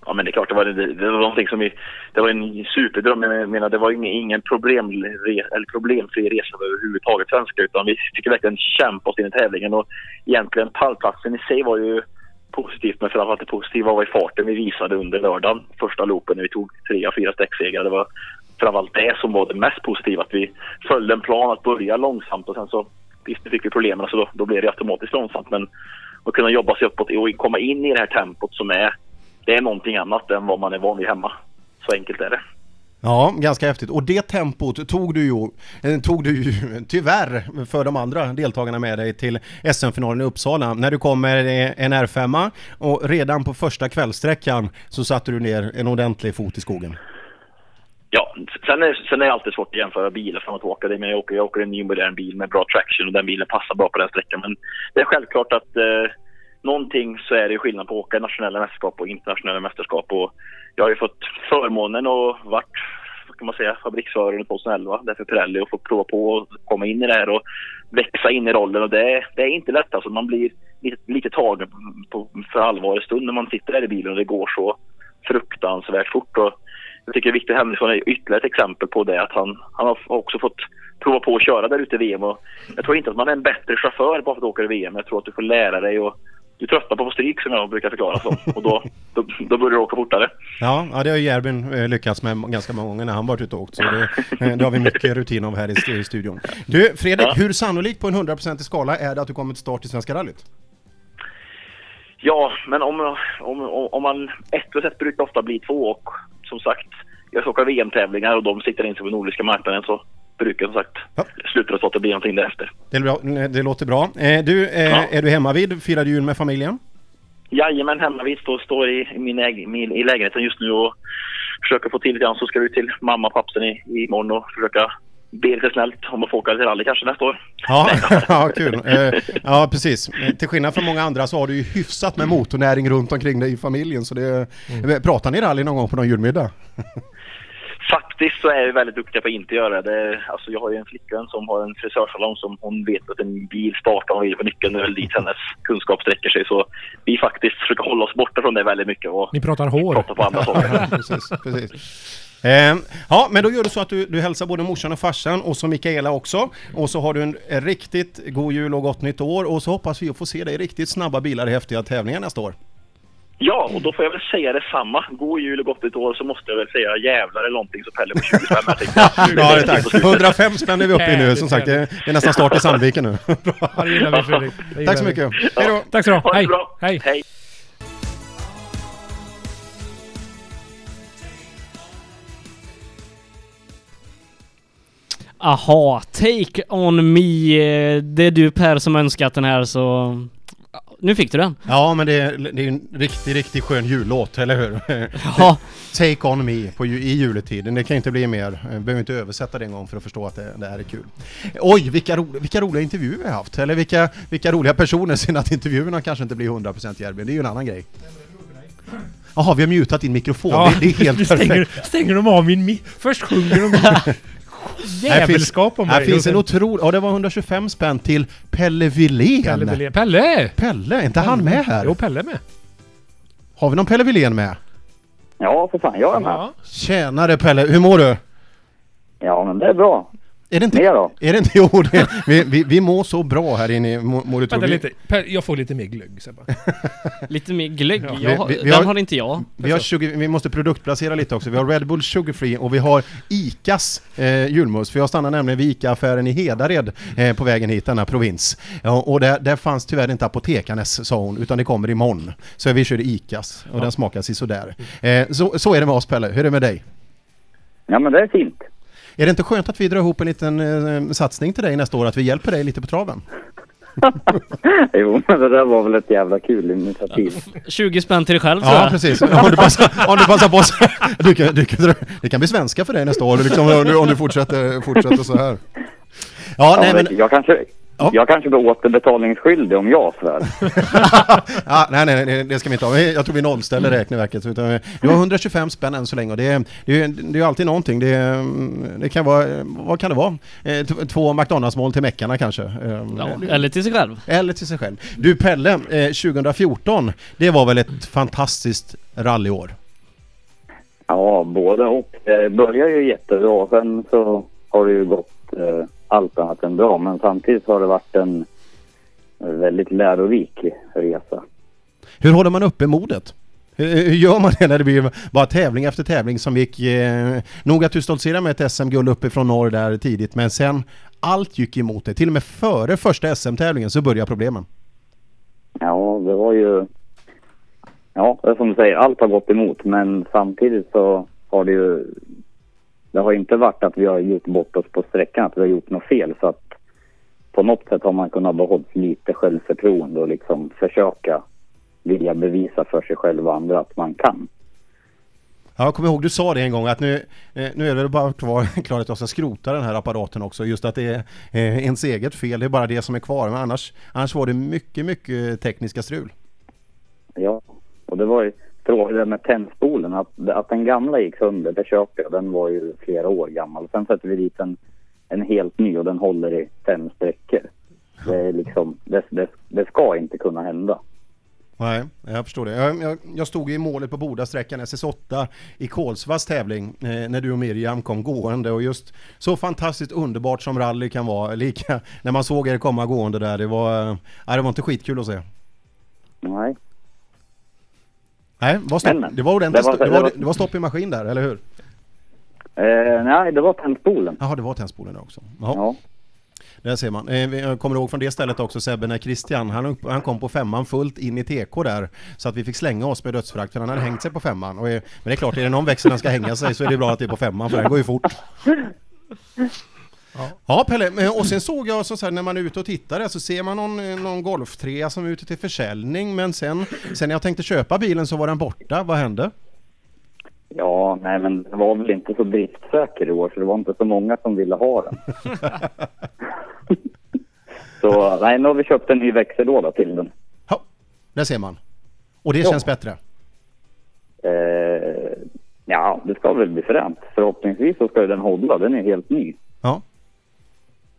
Ja men det är klart, det var, det, det var någonting som vi, det var en superdröm. Jag menar, det var ingen, ingen problem, eller problemfri resa överhuvudtaget svenska utan vi fick verkligen kämpa oss in i tävlingen och egentligen pallplatsen i sig var ju positivt men framförallt det positiva var i farten vi visade under lördagen, första loopen när vi tog tre fyra sträcksegrar. Det var framförallt det som var det mest positiva, att vi följde en plan att börja långsamt och sen så visst, fick vi problemen så då, då blev det automatiskt långsamt men att kunna jobba sig uppåt och komma in i det här tempot som är det är någonting annat än vad man är van vid hemma. Så enkelt är det. Ja, ganska häftigt. Och det tempot tog du ju, eh, tog du ju tyvärr för de andra deltagarna med dig till SM-finalen i Uppsala. När du kommer en R5 och redan på första kvällsträckan så satte du ner en ordentlig fot i skogen. Ja, sen är, sen är det alltid svårt att jämföra bilar fram och åka. Det, men jag, åker, jag åker en ny modern bil med bra traction och den bilen passar bra på den sträckan. Men det är självklart att eh, någonting så är det skillnad på att åka nationella mästerskap och internationella mästerskap. Och jag har ju fått förmånen och varit kan man säga, fabriksförare 2011 därför Pirelli och få prova på att komma in i det här och växa in i rollen. Och det, det är inte lätt alltså. Man blir lite, lite tagen på, för allvar i stund när man sitter där i bilen och det går så fruktansvärt fort. Och jag tycker Victor Henriksson är ytterligare ett exempel på det att han, han har också fått prova på att köra där ute i VM och jag tror inte att man är en bättre chaufför bara för att åka i VM. Jag tror att du får lära dig och du tröttnar på att få stryk som jag brukar förklara så. Och då, då, då börjar du åka fortare. Ja, ja det har Järbyn eh, lyckats med ganska många gånger när han varit ute och åkt. Så det, eh, det har vi mycket rutin av här i, i studion. Du Fredrik, ja. hur sannolikt på en 100% skala är det att du kommer till start i Svenska rallyt? Ja, men om, om, om man... Ett plus ett brukar ofta bli två och som sagt, jag ska åka VM-tävlingar och de sitter inte på nordiska marknaden så brukar som sagt ja. slutresultatet bli någonting därefter. Det, bra, det låter bra. Eh, du, eh, ja. är du hemma vid? Firar du jul med familjen? Jajamän, hemma vid. Står, står i, min min, i lägenheten just nu och försöker få till lite grann. Så ska vi till mamma och pappsen i, imorgon och försöka be lite snällt om att få åka till rally kanske nästa år. Ja, ja kul. Eh, ja, precis. Till skillnad från många andra så har du ju hyfsat med motornäring runt omkring dig i familjen. Så det, mm. Pratar ni rally någon gång på någon julmiddag? Faktiskt så är vi väldigt duktiga på att inte göra det. Alltså jag har ju en flickvän som har en frisörsalong som hon vet att en bil startar om hon vill på nyckeln. Det är väl dit hennes kunskap sträcker sig. Så vi faktiskt försöker hålla oss borta från det väldigt mycket. Och Ni pratar hår? Pratar på andra saker. precis, precis. Eh, ja, men då gör du så att du, du hälsar både morsan och farsan och så Mikaela också. Och så har du en riktigt god jul och gott nytt år och så hoppas vi att få se dig i riktigt snabba bilar i häftiga tävlingar nästa år. Ja, och då får jag väl säga detsamma. God jul och gott nytt år så måste jag väl säga jävlar eller någonting så Pelle på 20 spänn här Ja, det tack. 105 spänn är vi uppe i nu. Som sagt, det är nästan start i Sandviken nu. Ja, det gillar vi Fredrik. Tack så mycket. Hej då. Tack så du Hej. Hej. Hej. Aha, Take On Me. Det är du Per som önskat den här så Nu fick du den. Ja, men det är, det är en riktigt, riktigt skön jullåt, eller hur? Ja, Take On Me på, i juletiden. Det kan inte bli mer. Jag behöver inte översätta det en gång för att förstå att det, det här är kul. Oj, vilka, ro, vilka roliga intervjuer vi har haft. Eller vilka, vilka roliga personer. Sen att intervjuerna kanske inte blir 100% Järben. Det är ju en annan grej. Jaha, vi har mutat din mikrofon. det, det är helt perfekt. stänger, stänger de av min mick. Först sjunger de jävelskap om mig. Här finns en otrolig... Ja, det var 125 spänn till Pelle Wilén. Pelle. Pelle! Pelle, är inte han med här? Jo, Pelle är med. Har vi någon Pelle Wilén med? Ja, för fan, jag är med. Ja. Tjänare Pelle, hur mår du? Ja, men det är bra. Är det inte... Mer då? Är det inte... Jo, det, vi, vi, vi mår så bra här inne i Mo- Moritor. Vänta lite. Per, jag får lite mer glögg Sebba. lite mer glögg. Ja, Jag, har- vi- vi den har- har inte jag. Vi, har 20, vi måste produktplacera lite också. Vi har Red Bull Sugar Free och vi har ICAs eh, julmust. För jag stannade nämligen vid ICA-affären i Hedared eh, på vägen hit, denna provins. Ja, och där, där fanns tyvärr inte Apotekarnes, sa hon, utan det kommer imorgon. Så vi körde ICAs och den smakar sådär. Eh, så, så är det med oss Pelle, hur är det med dig? Ja, men det är fint. Är det inte skönt att vi drar ihop en liten eh, satsning till dig nästa år, att vi hjälper dig lite på traven? Jo, men det där var väl ett jävla kul initiativ. 20 spänn till dig själv tror Ja, jag. precis. Om du passar, om du passar på så, du kan, du kan, Det kan bli svenska för dig nästa år, liksom, om du, om du fortsätter, fortsätter så här. Ja, Ja, nej men... men jag, kanske, Ja. jag kanske blir återbetalningsskyldig om jag svär. Ja, nej, nej, nej, det ska vi inte ha. Jag tror vi nollställer räkneverket. Utan vi- Du har 125 spänn än så länge och det är, det är, det är ju alltid någonting. Det, det kan vara, vad kan det vara? Eh, Två McDonalds-mål till Meckarna kanske. Eh, Ja, eller till sig själv. Eller till sig själv. Du Pelle, eh, 2014, det var väl ett fantastiskt rallyår? Ja, både och. Det börjar ju jättebra. Sen så har det ju gått eh, allt annat än bra. Men samtidigt har det varit en väldigt lärorik resa. Hur håller man uppe modet? Hur, gör man det när det blir bara tävling efter tävling som gick... Eh, nog att du stoltserar med ett SM-guld uppifrån norr där tidigt, men sen allt gick emot dig. Till och med före första SM-tävlingen så började problemen. Ja, det var ju... Ja, det är som du säger, allt har gått emot. Men samtidigt så har det ju... Det har inte varit att vi har gjort bort oss på sträckan, att vi har gjort något fel. Så att på något sätt har man kunnat behålla lite självförtroende och liksom försöka vilja bevisa för sig själv och andra att man kan. Ja, jag kommer ihåg du sa det en gång att nu, eh, nu är det bara kvar, klart att jag ska skrota den här apparaten också. Just att det är eh, ens eget fel, det är bara det som är kvar. Men annars, annars var det mycket, mycket tekniska strul. Ja, och det var ju frågan det med tändspolen. Att, att den gamla gick sönder, det köpte jag. Den var ju flera år gammal. Sen sätter vi dit en, en helt ny och den håller i fem sträckor. Det, är liksom, det, det, det ska inte kunna hända. Nej, jag förstår det. Jag, jag, jag stod i målet på Bodasträckan SS8 i Kolsvas tävling eh, när du och Miriam kom gående och just så fantastiskt underbart som rally kan vara. Lika när man såg er komma gående där. Det var, eh, det var inte skitkul att se. Nej. Nej, det var stopp, Men, det, var ordentligt, det var- det, var, det var- stopp i maskin där, eller hur? Eh, nej, det var tändspolen. Jaha, det var tändspolen också. Jaha. Ja. Där ser man. Eh, Jag kommer ihåg från det stället också Sebbe när Christian, han, han kom på femman fullt in i TK där. Så att vi fick slänga oss med dödsfrakt för han hade hängt sig på femman. Och, eh, men det är klart, är det någon växel han ska hänga sig så är det bra att det är på femman för den går ju fort. Ja Pelle, och sen såg jag så så här, när man är ute och tittar så ser man någon, eh, någon golftrea som är ute till försäljning men sen, sen när jag tänkte köpa bilen så var den borta. Vad hände? Ja, nej men den var väl inte så driftsäker i år så det var inte så många som ville ha den. så nej, nu har vi köpt en ny växellåda till den. Ja, där ser man. Och det Ja. känns bättre. Eh, ja, det ska väl bli fränt. Förhoppningsvis så ska den hålla. Den är helt ny.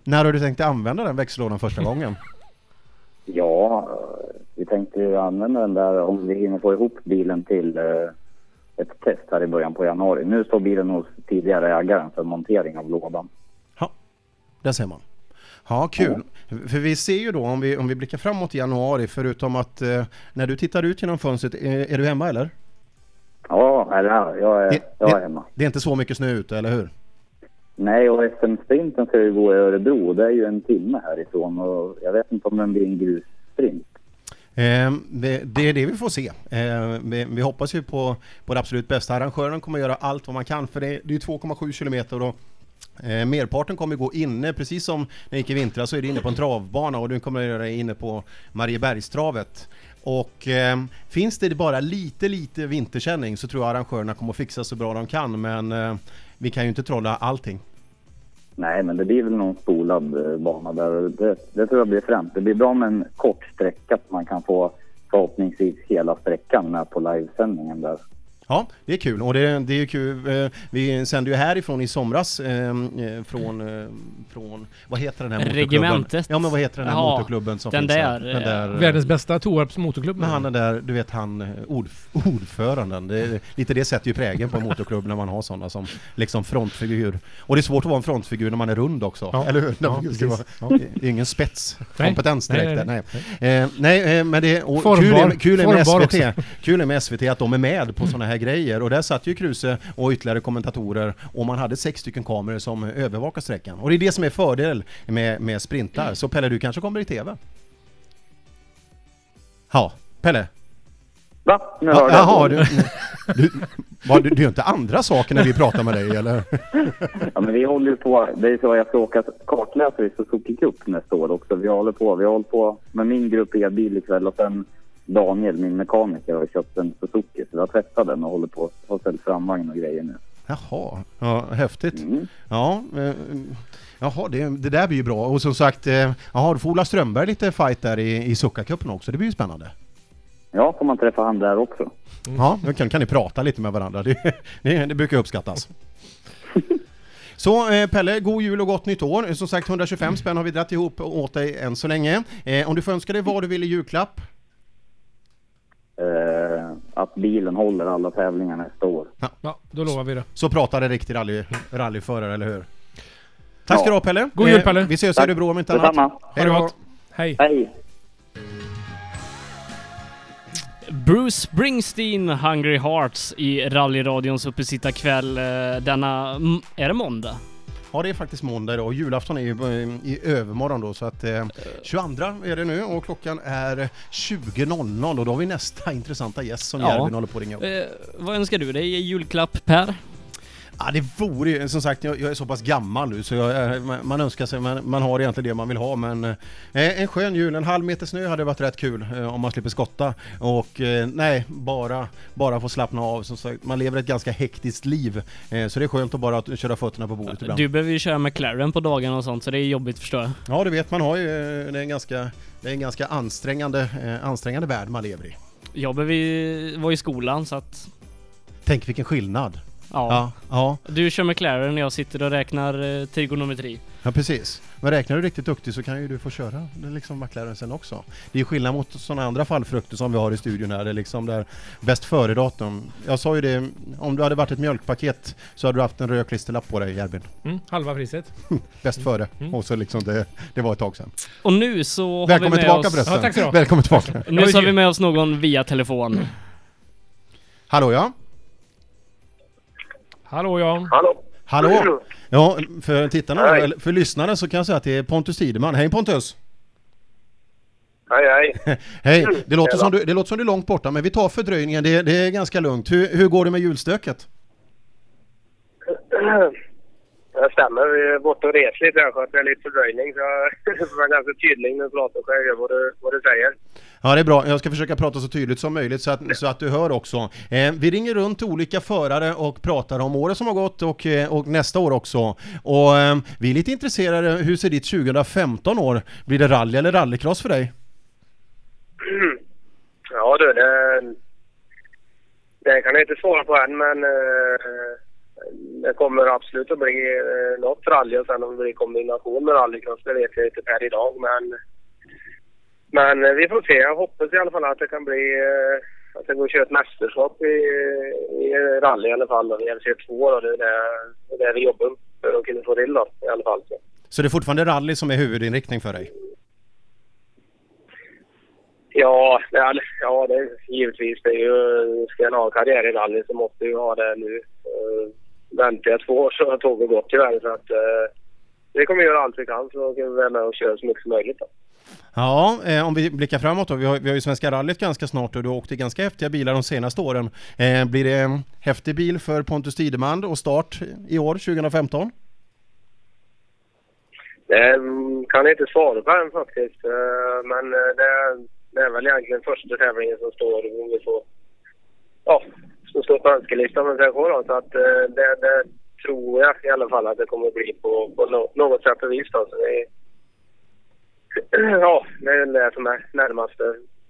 Ja. När har du tänkt använda den växellådan första gången? Ja, eh, vi tänkte ju använda den där om vi hinner få ihop bilen till eh, ett test här i början på januari. Nu står bilen hos tidigare ägaren för montering av lådan. Ja, där ser man. Ja, kul. För vi ser ju då om vi, om vi blickar framåt i januari, förutom att eh, när du tittar ut genom fönstret, är, är du hemma eller? Ja, eller, ja, jag är, Det, jag är det, hemma. det är inte så mycket snö ute, eller hur? Nej, och SM-sprinten ska ju gå i Örebro. Det är ju en timme härifrån och jag vet inte om den blir en grussprint. Eh, det, det är det vi får se. Eh, vi, vi hoppas ju på, på det absolut bästa. Arrangören kommer göra allt vad man kan, för det, det är ju 2,7 kilometer och Eh, merparten kommer gå inne, precis som när jag gick i vintras så är det inne på en travbana och du kommer att göra det inne på Mariebergstravet. Och eh, finns det bara lite, lite vinterkänning så tror jag arrangörerna kommer att fixa så bra de kan men eh, vi kan ju inte trolla allting. Nej, men det blir väl någon spolad eh, bana där. Det, det tror jag blir främst. Det blir bra med en kort sträcka så man kan få förhoppningsvis hela sträckan med på livesändningen där. Ja, det är kul och det, det är ju kul. eh, Vi sände ju härifrån i somras eh, eh, från, eh, från, vad heter den här motorklubben? Regementet. Ja men vad heter den här Ja, motorklubben som den finns här? där, Den där Världens bästa Torarps motorklubb. Men han den där, du vet han ordf ordföranden, det, är- lite det sätter ju prägen på en motorklubb när man har sådana som liksom frontfigur. Och det är svårt att vara en frontfigur när man är rund också, Ja. eller hur? Ja, Det vara- Det är ingen spetskompetens Nej, direkt nej, där, nej. Eh, nej, eh, men det Formbar- kul, är, kul, är med SVT, kul är med SVT att de är med på sådana här grejer och där satt ju Kruse och ytterligare kommentatorer och man hade sex stycken kameror som övervakar sträckan. Och det är det som är fördel med, med sprintar. Så Pelle, du kanske kommer i TV? Ja, Pelle? Va? Nu Ja, hörde jag. Jaha, du, du, var, du, du gör inte andra saker när vi pratar med dig eller? Ja, men vi håller ju på. Det är så jag ska åka kartläsare i Suzuki Cup nästa år också. Vi håller på. Vi håller på med min grupp elbil ikväll och sen Daniel, min mekaniker, har köpt en Suzuki. Så vi har tvättat den och håller på och ställt fram vagn och grejer nu. Jaha, ja, häftigt. Mm. Ja, eh, jaha, det, det där blir ju bra. Och som sagt, eh, jaha, du får Ola Strömberg lite fight där i, i Succa-cupen också. Det blir ju spännande. Ja, får man träffa han där också. Ja, då kan, kan ni prata lite med varandra. Det, det, det brukar uppskattas. Så eh, Pelle, god jul och gott nytt år. Som sagt 125 spänn har vi dragit ihop åt dig än så länge. Eh, om du får önska dig vad du vill i julklapp? Eh, att bilen håller alla tävlingar nästa år. Ja, då lovar vi det. Så pratar en riktig rally, rallyförare, eller hur? Tack ska Ja. du ha Pelle. God jul, Eh, Pelle. Vi ses i. Örebro om inte annat. Detsamma. Hej då. Hej. Hej! Bruce Springsteen, Hungry Hearts i rallyradions uppesittarkväll eh, denna... Är det måndag? Ja, det är faktiskt måndag idag och julafton är ju eh, i övermorgon då så att eh, 22 är det nu och klockan är 20.00 och då har vi nästa intressanta gäst som Ja. Järvin håller på att ringa upp. Eh, vad önskar du dig i julklapp, Per? Ja, det vore ju, som sagt, jag, jag är så pass gammal nu så jag, är- man, man önskar sig, man, man har egentligen det man vill ha men eh, en skön jul, en halv meter snö hade varit rätt kul eh, om man slipper skotta och eh, nej, bara, bara få slappna av. Som sagt, man lever ett ganska hektiskt liv eh, så det är skönt att bara att köra fötterna på bordet ibland. Du behöver ju köra McLaren på dagarna och sånt så det är jobbigt förstår jag. Ja, du vet, man har ju, eh, det är en ganska, det är en ganska ansträngande, eh, ansträngande värld man lever i. Jag behöver ju vara i skolan så att... Tänk vilken skillnad. Ja. Ja, ja, Du kör McLaren och jag sitter och räknar eh, trigonometri. ja precis. Men räknar du riktigt duktig så kan ju du få köra det liksom McLaren sen också. Det är skillnad mot sådana andra fallfrukter som vi har i studion här, det är liksom där bäst före-datum. Jag sa ju det, om du hade varit ett mjölkpaket så hade du haft en röd klisterlapp på dig Järvin. Mm, halva priset. Bäst före. Mm. Och så liksom det, det var ett tag sedan. Och nu så har Välkommen vi med tillbaka oss... förresten. Ja, tack så. Välkommen tillbaka. Nu så har vi med oss någon via telefon. Hallå ja? Hallå ja. Hallå? Hallå? Ja, för tittarna, Hej. eller för lyssnarna så kan jag säga att det är Pontus Tideman. Hej Pontus! Hej, hej. Hej! Det låter, som du, det låter som du är långt borta, men vi tar fördröjningen. Det, det är ganska lugnt. Hur, hur går det med julstöket? Det stämmer. Vi är borta och reser lite kanske. Att det är lite fördröjning. Så jag vara ganska tydlig när jag pratar så jag vad du, vad du säger. Ja, det är bra. Jag ska försöka prata så tydligt som möjligt så att, så att du hör också. Eh, vi ringer runt till olika förare och pratar om året som har gått och, eh, och nästa år också. Och eh, vi är lite intresserade, hur ser ditt 2015 år? Blir det rally eller rallycross för dig? Ja du, det, det kan jag inte svara på än men eh, det kommer absolut att bli eh, något rally och sen om det blir kombination med rallycross det vet jag inte per idag men men eh, vi får se. Jag hoppas i alla fall att det kan bli eh, att det går att köra ett mästerskap i, i rally i alla fall. Och i LC2 och det är det, det är det vi jobbar för att kunna få till då, i alla fall. Så. Så det är fortfarande rally som är huvudinriktning för dig? Ja, det är, ja det givetvis. Det är ju, ska jag ha karriär i rally så måste jag ha det nu. Jag två år så har tåget gått tyvärr. Så att, uh, vi kommer göra allt vi kan kan vi vara med och köra så mycket som möjligt. Då. Ja, eh, om vi blickar framåt då. Vi har, vi har ju Svenska rallyt ganska snart och du har åkt i ganska häftiga bilar de senaste åren. Eh, blir det en häftig bil för Pontus Tideman och start i år, 2015? Det kan jag inte svara på än faktiskt. Eh, Men eh, det är, det är väl egentligen första tävlingen som står om vi får... Ja, som står på önskelistan om så då. Så att eh, det, det tror jag i alla fall att det kommer att bli på, på nå- något sätt och vis då. Så det, ja, det är det som är närmaste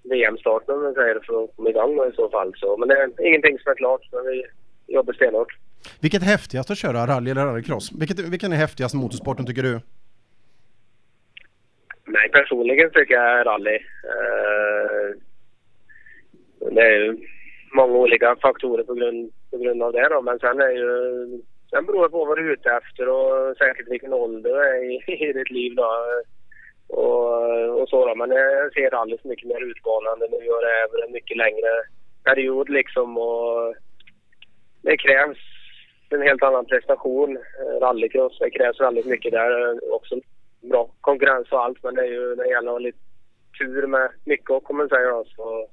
VM-starten om man säger för att komma igång i så fall. Så, men det är ingenting som är klart. Men vi jobbar stenhårt. Vilket är häftigast att köra, rally eller rallycross? Vilket, vilken är häftigast motorsporten tycker du? Nej, personligen tycker jag rally. Eh, det är många olika faktorer på grund, på grund av det då. Men sen är ju... Sen beror det på vad du är ute efter och säkert vilken ålder du är i, i ditt liv då. Och, och så då. Men jag ser rallyt mycket mer utmanande nu och det är över en mycket längre period liksom. Och det krävs en helt annan prestation. Rallycross, det krävs väldigt mycket där också. Bra konkurrens och allt, men det är ju det gäller att ha lite tur med mycket också, man säga. då. Så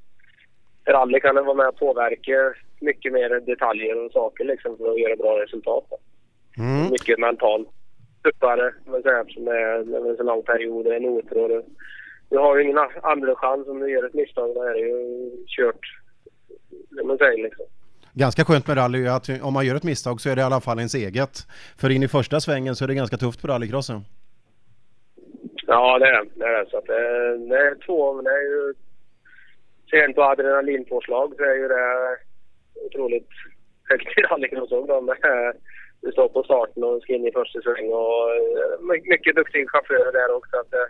rally kan det vara med och påverka mycket mer detaljer och saker liksom för att göra bra resultat. Mm. Mycket mentalt tuffare, det är, är en så lång period, är och det, du har ju ingen andra chans om du gör ett misstag, då är det ju kört. Det man säger liksom. Ganska skönt med rally är att om man gör ett misstag så är det i alla fall ens eget. För in i första svängen så är det ganska tufft på rallycrossen. Ja, det är det. är. Så att det, det är två, det är ju... Sent och adrenalinpåslag så är ju det otroligt högt i rallycross också. Eh, du står på starten och ska in i första sväng och eh, mycket duktiga chaufförer där också. Att eh,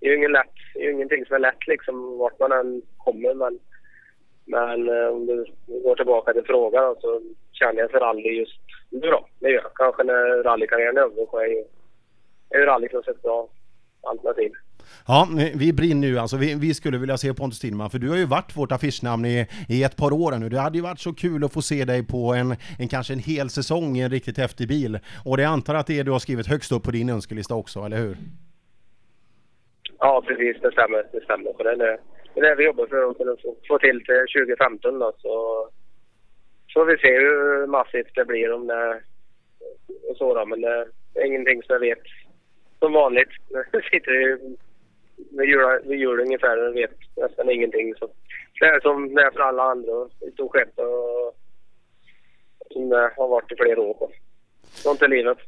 det är ju ingen lätt, det är ju ingenting som är lätt liksom vart man än kommer. Men, men om du går tillbaka till frågan så känner jag för rally just nu då. Det gör jag. Kanske när rallykarriären är över så är ju, är ju rallycross ett bra alternativ. Ja, vi brinner ju alltså. Vi, vi skulle vilja se Pontus Tillman, för du har ju varit vårt affischnamn i, i ett par år nu. Det hade ju varit så kul att få se dig på en, en kanske en hel säsong i en riktigt häftig bil. Och det antar att det är du har skrivit högst upp på din önskelista också, eller hur? Ja, precis. Det stämmer. Det stämmer. För det, är det, är det vi jobbar för att kunna få, till till 2015 då. Så Så vi ser hur massivt det blir om det och så då. Men det är ingenting som jag vet som vanligt. Sitter ju vi gör, vi gör ungefär vi vet nästan ingenting. Så det är som det är för alla andra i stort sett och som det har varit i flera år. Sånt är livet.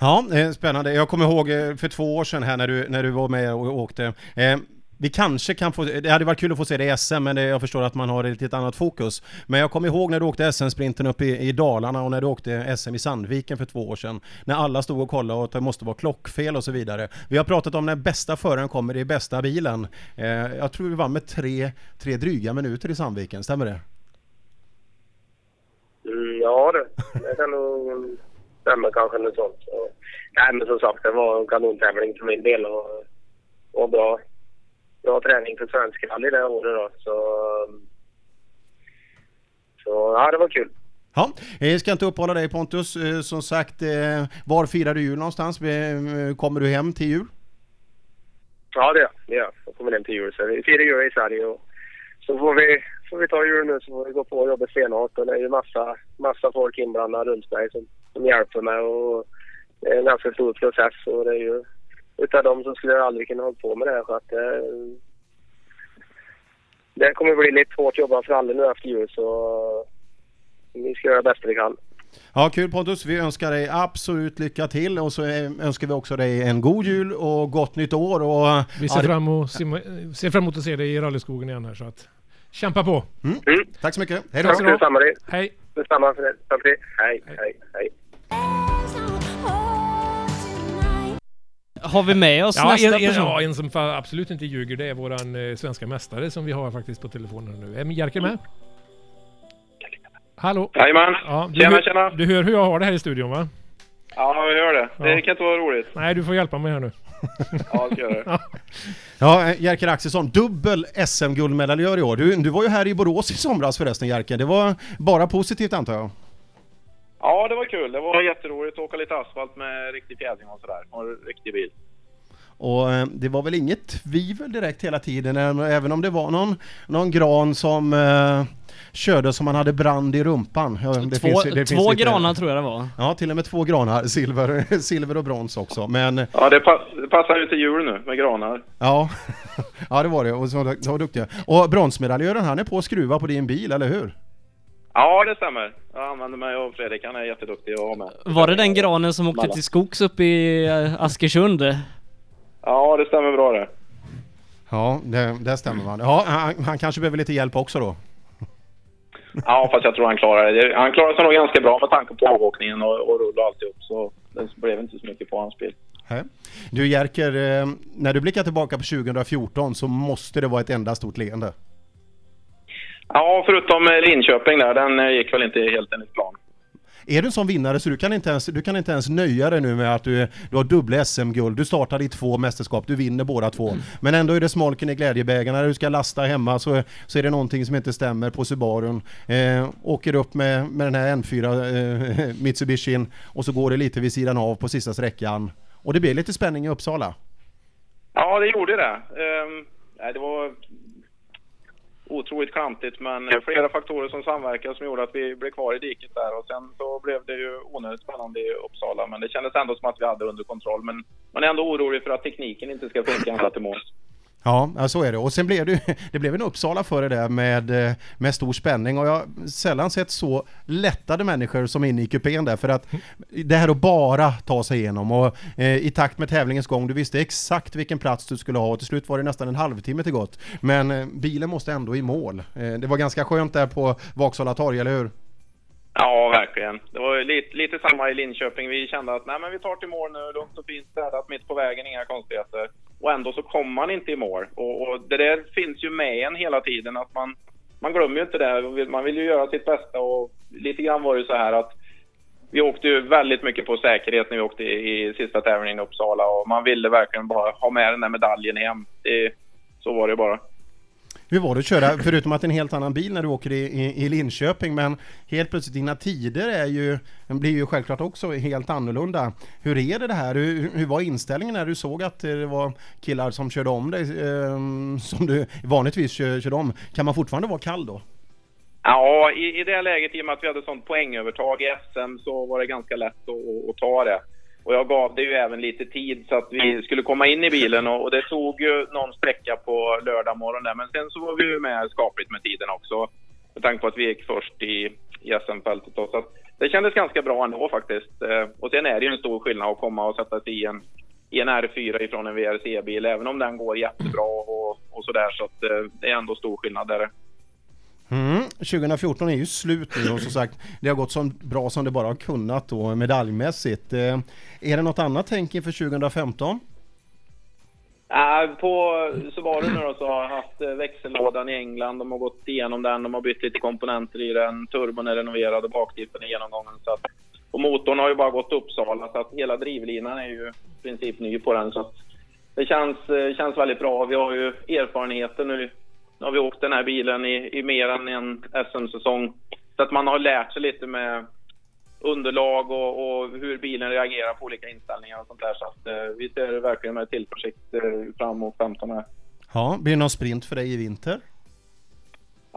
Ja, eh, spännande. Jag kommer ihåg eh, för två år sedan här när du, när du var med och åkte. Eh, vi kanske kan få, det hade varit kul att få se dig i SM men det, jag förstår att man har ett lite annat fokus. Men jag kommer ihåg när du åkte SM-sprinten uppe i, i Dalarna och när du åkte SM i Sandviken för två år sedan. När alla stod och kollade och att det måste vara klockfel och så vidare. Vi har pratat om när bästa föraren kommer i bästa bilen. Eh, jag tror vi vann med tre, tre dryga minuter i Sandviken, stämmer det? Mm, ja du, det kan nog stämma kanske något sånt. Så, nej men som sagt det var en kanontävling för min del och, och bra, bra träning för svensk rally det året då. Så, så ja det var kul. Ja, jag ska inte uppehålla dig Pontus. Eh, Som sagt, eh, var firar du jul någonstans? Eh, Kommer du hem till jul? Ja det gör jag. jag. Kommer hem till jul så vi firar jul i Sverige och så får vi, får vi ta jul nu så får vi gå på jobba stenhårt och det är ju massa, massa folk inblandade runt mig som, som hjälper mig och det är en ganska stor process och det är ju utav dem så skulle jag aldrig kunna hålla på med det här så att det, det kommer bli lite hårt jobba för alla nu efter jul så vi ska göra det bästa vi kan. Ja, kul Pontus. Vi önskar dig absolut lycka till och så eh, önskar vi också dig en god jul och gott nytt år. Och, Vi ser, fram och, ser fram emot att se dig i rallyskogen igen här så att kämpa på! Mm. Tack så mycket. Hej då. Tack detsamma. det. Hej! Detsamma för det. Tack för det. Hej, hej, hej. Har vi med oss Ja, nästa en, person? ja, en som absolut inte ljuger det är våran eh, svenska mästare som vi har faktiskt på telefonen nu. Är Jerker med? Hallå? Jajamän. Ja, du, Tjena, hör- tjena. du hör hur jag har det här i studion va? Ja, vi hör det. Det Ja. kan inte vara roligt. Nej, du får hjälpa mig här nu. Ja, jag ska göra det. Ja, eh, Jerker Axelsson, dubbel SM-guldmedaljör i år. Du, du var ju här i Borås i somras förresten Jerker. Det var bara positivt antar jag? Ja, det var kul. Det var jätteroligt att åka lite asfalt med riktig fjädring och sådär. Och en riktig bil. Och eh, det var väl inget tvivel direkt hela tiden, även om det var någon, någon gran som eh, körde som man hade brand i rumpan. Ja, det Två, finns- det finns två lite- granar tror jag det var. Ja, till och med två granar, silver, silver och brons också. Men Ja, det, pass, det det passar ju till jul nu med granar. Ja, ja det var det. Och så, så var duktiga. Och bronsmedaljören, han är på att skruva på din bil, eller hur? Ja, det stämmer. Jag använder mig av Fredrik, han är jätteduktig att ha med. Var det den granen som åkte Malla. till skogs uppe i eh, Askersund? Ja, det stämmer bra det. Ja, det, det stämmer va. Ja, han, han kanske behöver lite hjälp också då. Ja, fast jag tror han klarar det. Han klarar sig nog ganska bra med tanke på avåkningen och, och rull och alltihop. Så det blev inte så mycket på hans bil. Du Jerker, eh, när du blickar tillbaka på 2014 så måste det vara ett enda stort leende. Ja, förutom eh, Linköping där. Den eh, gick väl inte helt enligt plan. Är du en sån vinnare så du kan inte ens, du kan inte ens nöja dig nu med att du, du har dubbla SM-guld, du startar i två mästerskap, du vinner båda två. Men ändå är det smolken i glädjebägaren, när du ska lasta hemma så, så är det någonting som inte stämmer på Subarun. Eh, åker upp med, med den här N4 eh, Mitsubishin och så går det lite vid sidan av på sista sträckan. Och det blir lite spänning i Uppsala. Ja, det gjorde det. Nej, det var otroligt klantigt, men flera faktorer som samverkade som gjorde att vi blev kvar i diket där. Och sen så blev det ju onödigt spännande i Uppsala, men det kändes ändå som att vi hade under kontroll. Men man är ändå orolig för att tekniken inte ska funka ända till mål. Ja, ja, så är det. Och sen blev det, det blev en Uppsala för det med, eh, med stor spänning och jag har sällan sett så lättade människor som inne i kupén där för att det här att bara ta sig igenom och eh, i takt med tävlingens gång, du visste exakt vilken plats du skulle ha och till slut var det nästan en halvtimme till gott. Men eh, bilen måste ändå i mål. Eh, det var ganska skönt där på Vaksala torg, eller hur? Ja, verkligen. Det var lite, lite samma i Linköping. Vi kände att nej, men vi tar till mål nu, lugnt och fint städat mitt på vägen, inga konstigheter. Och ändå så kommer man inte i mål. Och, och det där finns ju med en hela tiden, att man, man glömmer ju inte det. Man vill ju göra sitt bästa och lite grann var det ju så här att vi åkte ju väldigt mycket på säkerhet när vi åkte i, i sista tävlingen i Uppsala och man ville verkligen bara ha med den där medaljen hem. Det, så var det bara. Hur var det att köra, förutom att det är en helt annan bil när du åker i, i, i Linköping, men helt plötsligt dina tider är ju, blir ju självklart också helt annorlunda. Hur är det det här? Hur, hur var inställningen när du såg att det var killar som körde om dig, eh, som du vanligtvis kör, körde om? Kan man fortfarande vara kall då? Ja, i, i det läget, i och med att vi hade sånt poängövertag i SM, så var det ganska lätt att, att ta det. Och jag gav det ju även lite tid så att vi skulle komma in i bilen och, och det tog ju någon sträcka på lördag morgon där. Men sen så var vi ju med skapligt med tiden också. Med tanke på att vi gick först i, i SM-fältet då. Så att det kändes ganska bra ändå faktiskt. Eh, och sen är det ju en stor skillnad att komma och sätta sig i en, i en R4 ifrån en VRC-bil. Även om den går jättebra och, och sådär. Så att eh, det är ändå stor skillnad där. Mm. 2014 är ju slut nu och som sagt, det har gått så bra som det bara har kunnat då medaljmässigt. Eh, är det något annat tänk inför 2015? Äh, på Subaru nu då så har jag haft eh, växellådan i England. De har gått igenom den, de har bytt lite komponenter i den. Turbon är renoverad och baktippen är genomgången. Så att, och motorn har ju bara gått Uppsala så att hela drivlinan är ju i princip ny på den. Så att det känns, eh, känns väldigt bra. Vi har ju erfarenheter nu. Nu har vi åkt den här bilen i, i mer än en SM-säsong. Så att man har lärt sig lite med underlag och, och hur bilen reagerar på olika inställningar och sånt där. Så att eh, vi ser verkligen med tillförsikt eh, fram mot 15 här. Ja, blir det någon sprint för dig i vinter?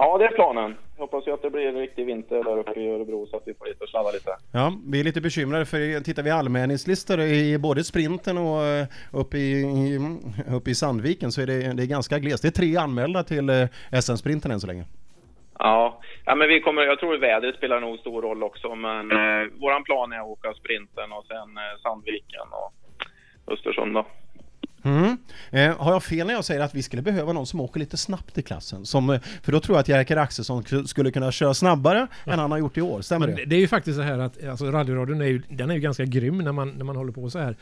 Ja, det är planen. Jag hoppas ju att det blir en riktig vinter där uppe i Örebro så att vi får hit och sladda lite. Ja, vi är lite bekymrade för tittar vi anmälningslistor i både sprinten och eh, uppe i, i, uppe i Sandviken så är det, det är ganska glest. Det är tre anmälda till eh, SM-sprinten än så länge. Ja, ja men vi kommer, jag tror vädret spelar nog stor roll också men eh, våran plan är att åka sprinten och sen eh, Sandviken och Östersund då. Mm. Eh, har jag fel när jag säger att vi skulle behöva någon som åker lite snabbt i klassen? Som, eh, för då tror jag att Jerker Axelsson skulle kunna köra snabbare än han har gjort i år, stämmer Men det? det är ju faktiskt så här att alltså, rallyradion är ju, den är ju ganska grym när man, när man håller på så här.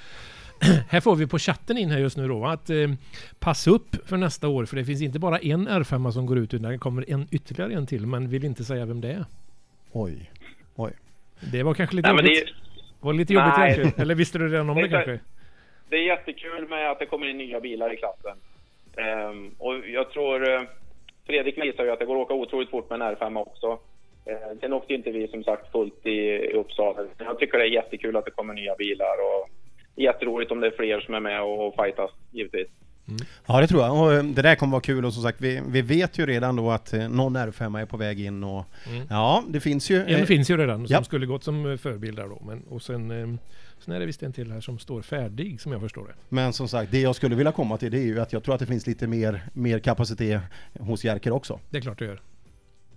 här får vi på chatten in här just nu då att eh, passa upp för nästa år för det finns inte bara en R5 som går ut utan det kommer en ytterligare en till men vill inte säga vem det är. Oj, oj. Det var kanske lite Nej, men det, jobbigt. Var lite jobbigt Nej. egentligen? Eller visste du redan om det kanske? Det är jättekul med att det kommer in nya bilar i klassen. Ehm, och jag tror... eh, Fredrik visar ju att det går att åka otroligt fort med en R5 också. Uh, sen åkte inte vi som sagt fullt i, i Uppsala. Jag tycker det är jättekul att det kommer nya bilar och jätteroligt om det är fler som är med och, fightas givetvis. Ja, det tror jag. Och eh, det där kommer vara kul och som sagt, vi, vi vet ju redan då att eh, någon R5 är på väg in och ja, det finns ju... En eh, finns ju redan som ja. skulle gått som förebild där då. Men, och sen eh, Sen är det visst en till här som står färdig som jag förstår det. Men som sagt, det jag skulle vilja komma till det är ju att jag tror att det finns lite mer, mer kapacitet hos Jerker också. Det är klart det gör.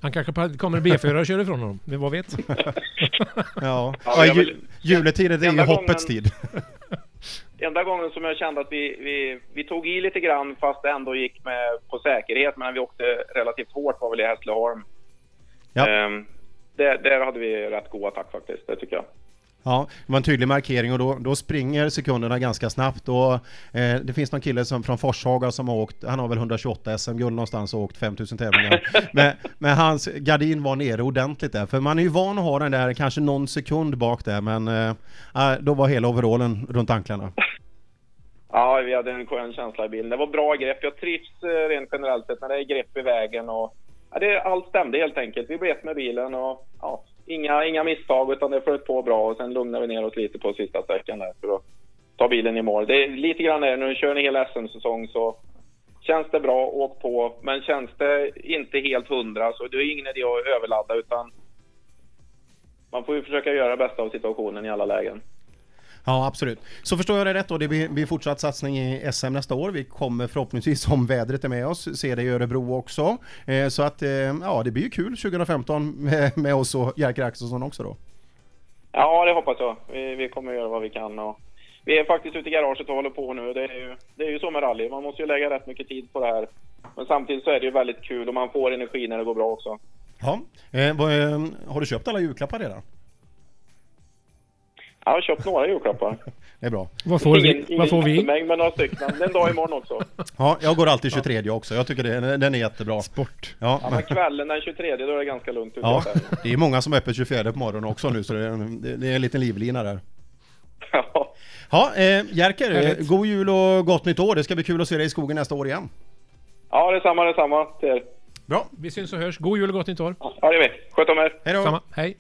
Han kanske kommer B4 och kör ifrån honom. Vad vet? Ja, Ja, ja, jag ju, vill- juletiden det är ju hoppets tid. Enda gången som jag kände att vi, vi, vi tog i lite grann fast det ändå gick med på säkerhet men vi åkte relativt hårt var väl i Hässleholm. Ja. Ehm, där, där hade vi rätt god attack faktiskt, det tycker jag. Ja, det var en tydlig markering och då, då springer sekunderna ganska snabbt och eh, det finns någon kille som, från Forshaga som har åkt, han har väl 128 SM-guld någonstans och åkt 5000 tävlingar. men, men hans gardin var nere ordentligt där, för man är ju van att ha den där kanske någon sekund bak där men eh, eh, då var hela overallen runt anklarna. Ja, vi hade en skön känsla i bilen. Det var bra grepp. Jag trivs eh, rent generellt sett när det är grepp i vägen och ja, det, allt stämde helt enkelt. Vi blev ett med bilen och ja, inga, inga misstag utan det flöt på bra och sen lugnade vi ner oss lite på sista sträckan där för att ta bilen i mål. Det är lite grann är när du kör en hel SM-säsong så känns det bra, åk på. Men känns det inte helt hundra så det är ingen idé att överladda utan man får ju försöka göra det bästa av situationen i alla lägen. Ja, absolut. Så förstår jag det rätt då, det blir, blir fortsatt satsning i SM nästa år. Vi kommer förhoppningsvis, om vädret är med oss, se det i Örebro också. Eh, så att, eh, ja, det blir ju kul 2015 med, med oss och Jerker Axelsson också då. Ja, det hoppas jag. Vi, vi kommer göra vad vi kan. Och vi är faktiskt ute i garaget och håller på nu. Det är, ju, det är ju så med rally. Man måste ju lägga rätt mycket tid på det här. Men samtidigt så är det ju väldigt kul och man får energi när det går bra också. Ja. Eh, vad, eh, har du köpt alla julklappar redan? Jag har köpt några julklappar. Det är bra. Vad får vi? Ingen, Vad får vi? jättemängd, men några stycken. Det är en dag imorgon också. Ja, jag går alltid 23 också. Jag tycker det, den är jättebra. Sport. Ja, Ja, men kvällen den 23, då är det ganska lugnt ja, det är många som är öppet 24 på morgonen också nu så det, det, det är en liten livlina där. Ja. Ja, eh, Jerker, Härligt. god jul och gott nytt år. Det ska bli kul att se dig i skogen nästa år igen. ja, detsamma, detsamma till er. Bra, Vi syns och hörs. God jul och gott nytt år. Ja, det är vi. Sköt om er. hej då! Samma. Hej.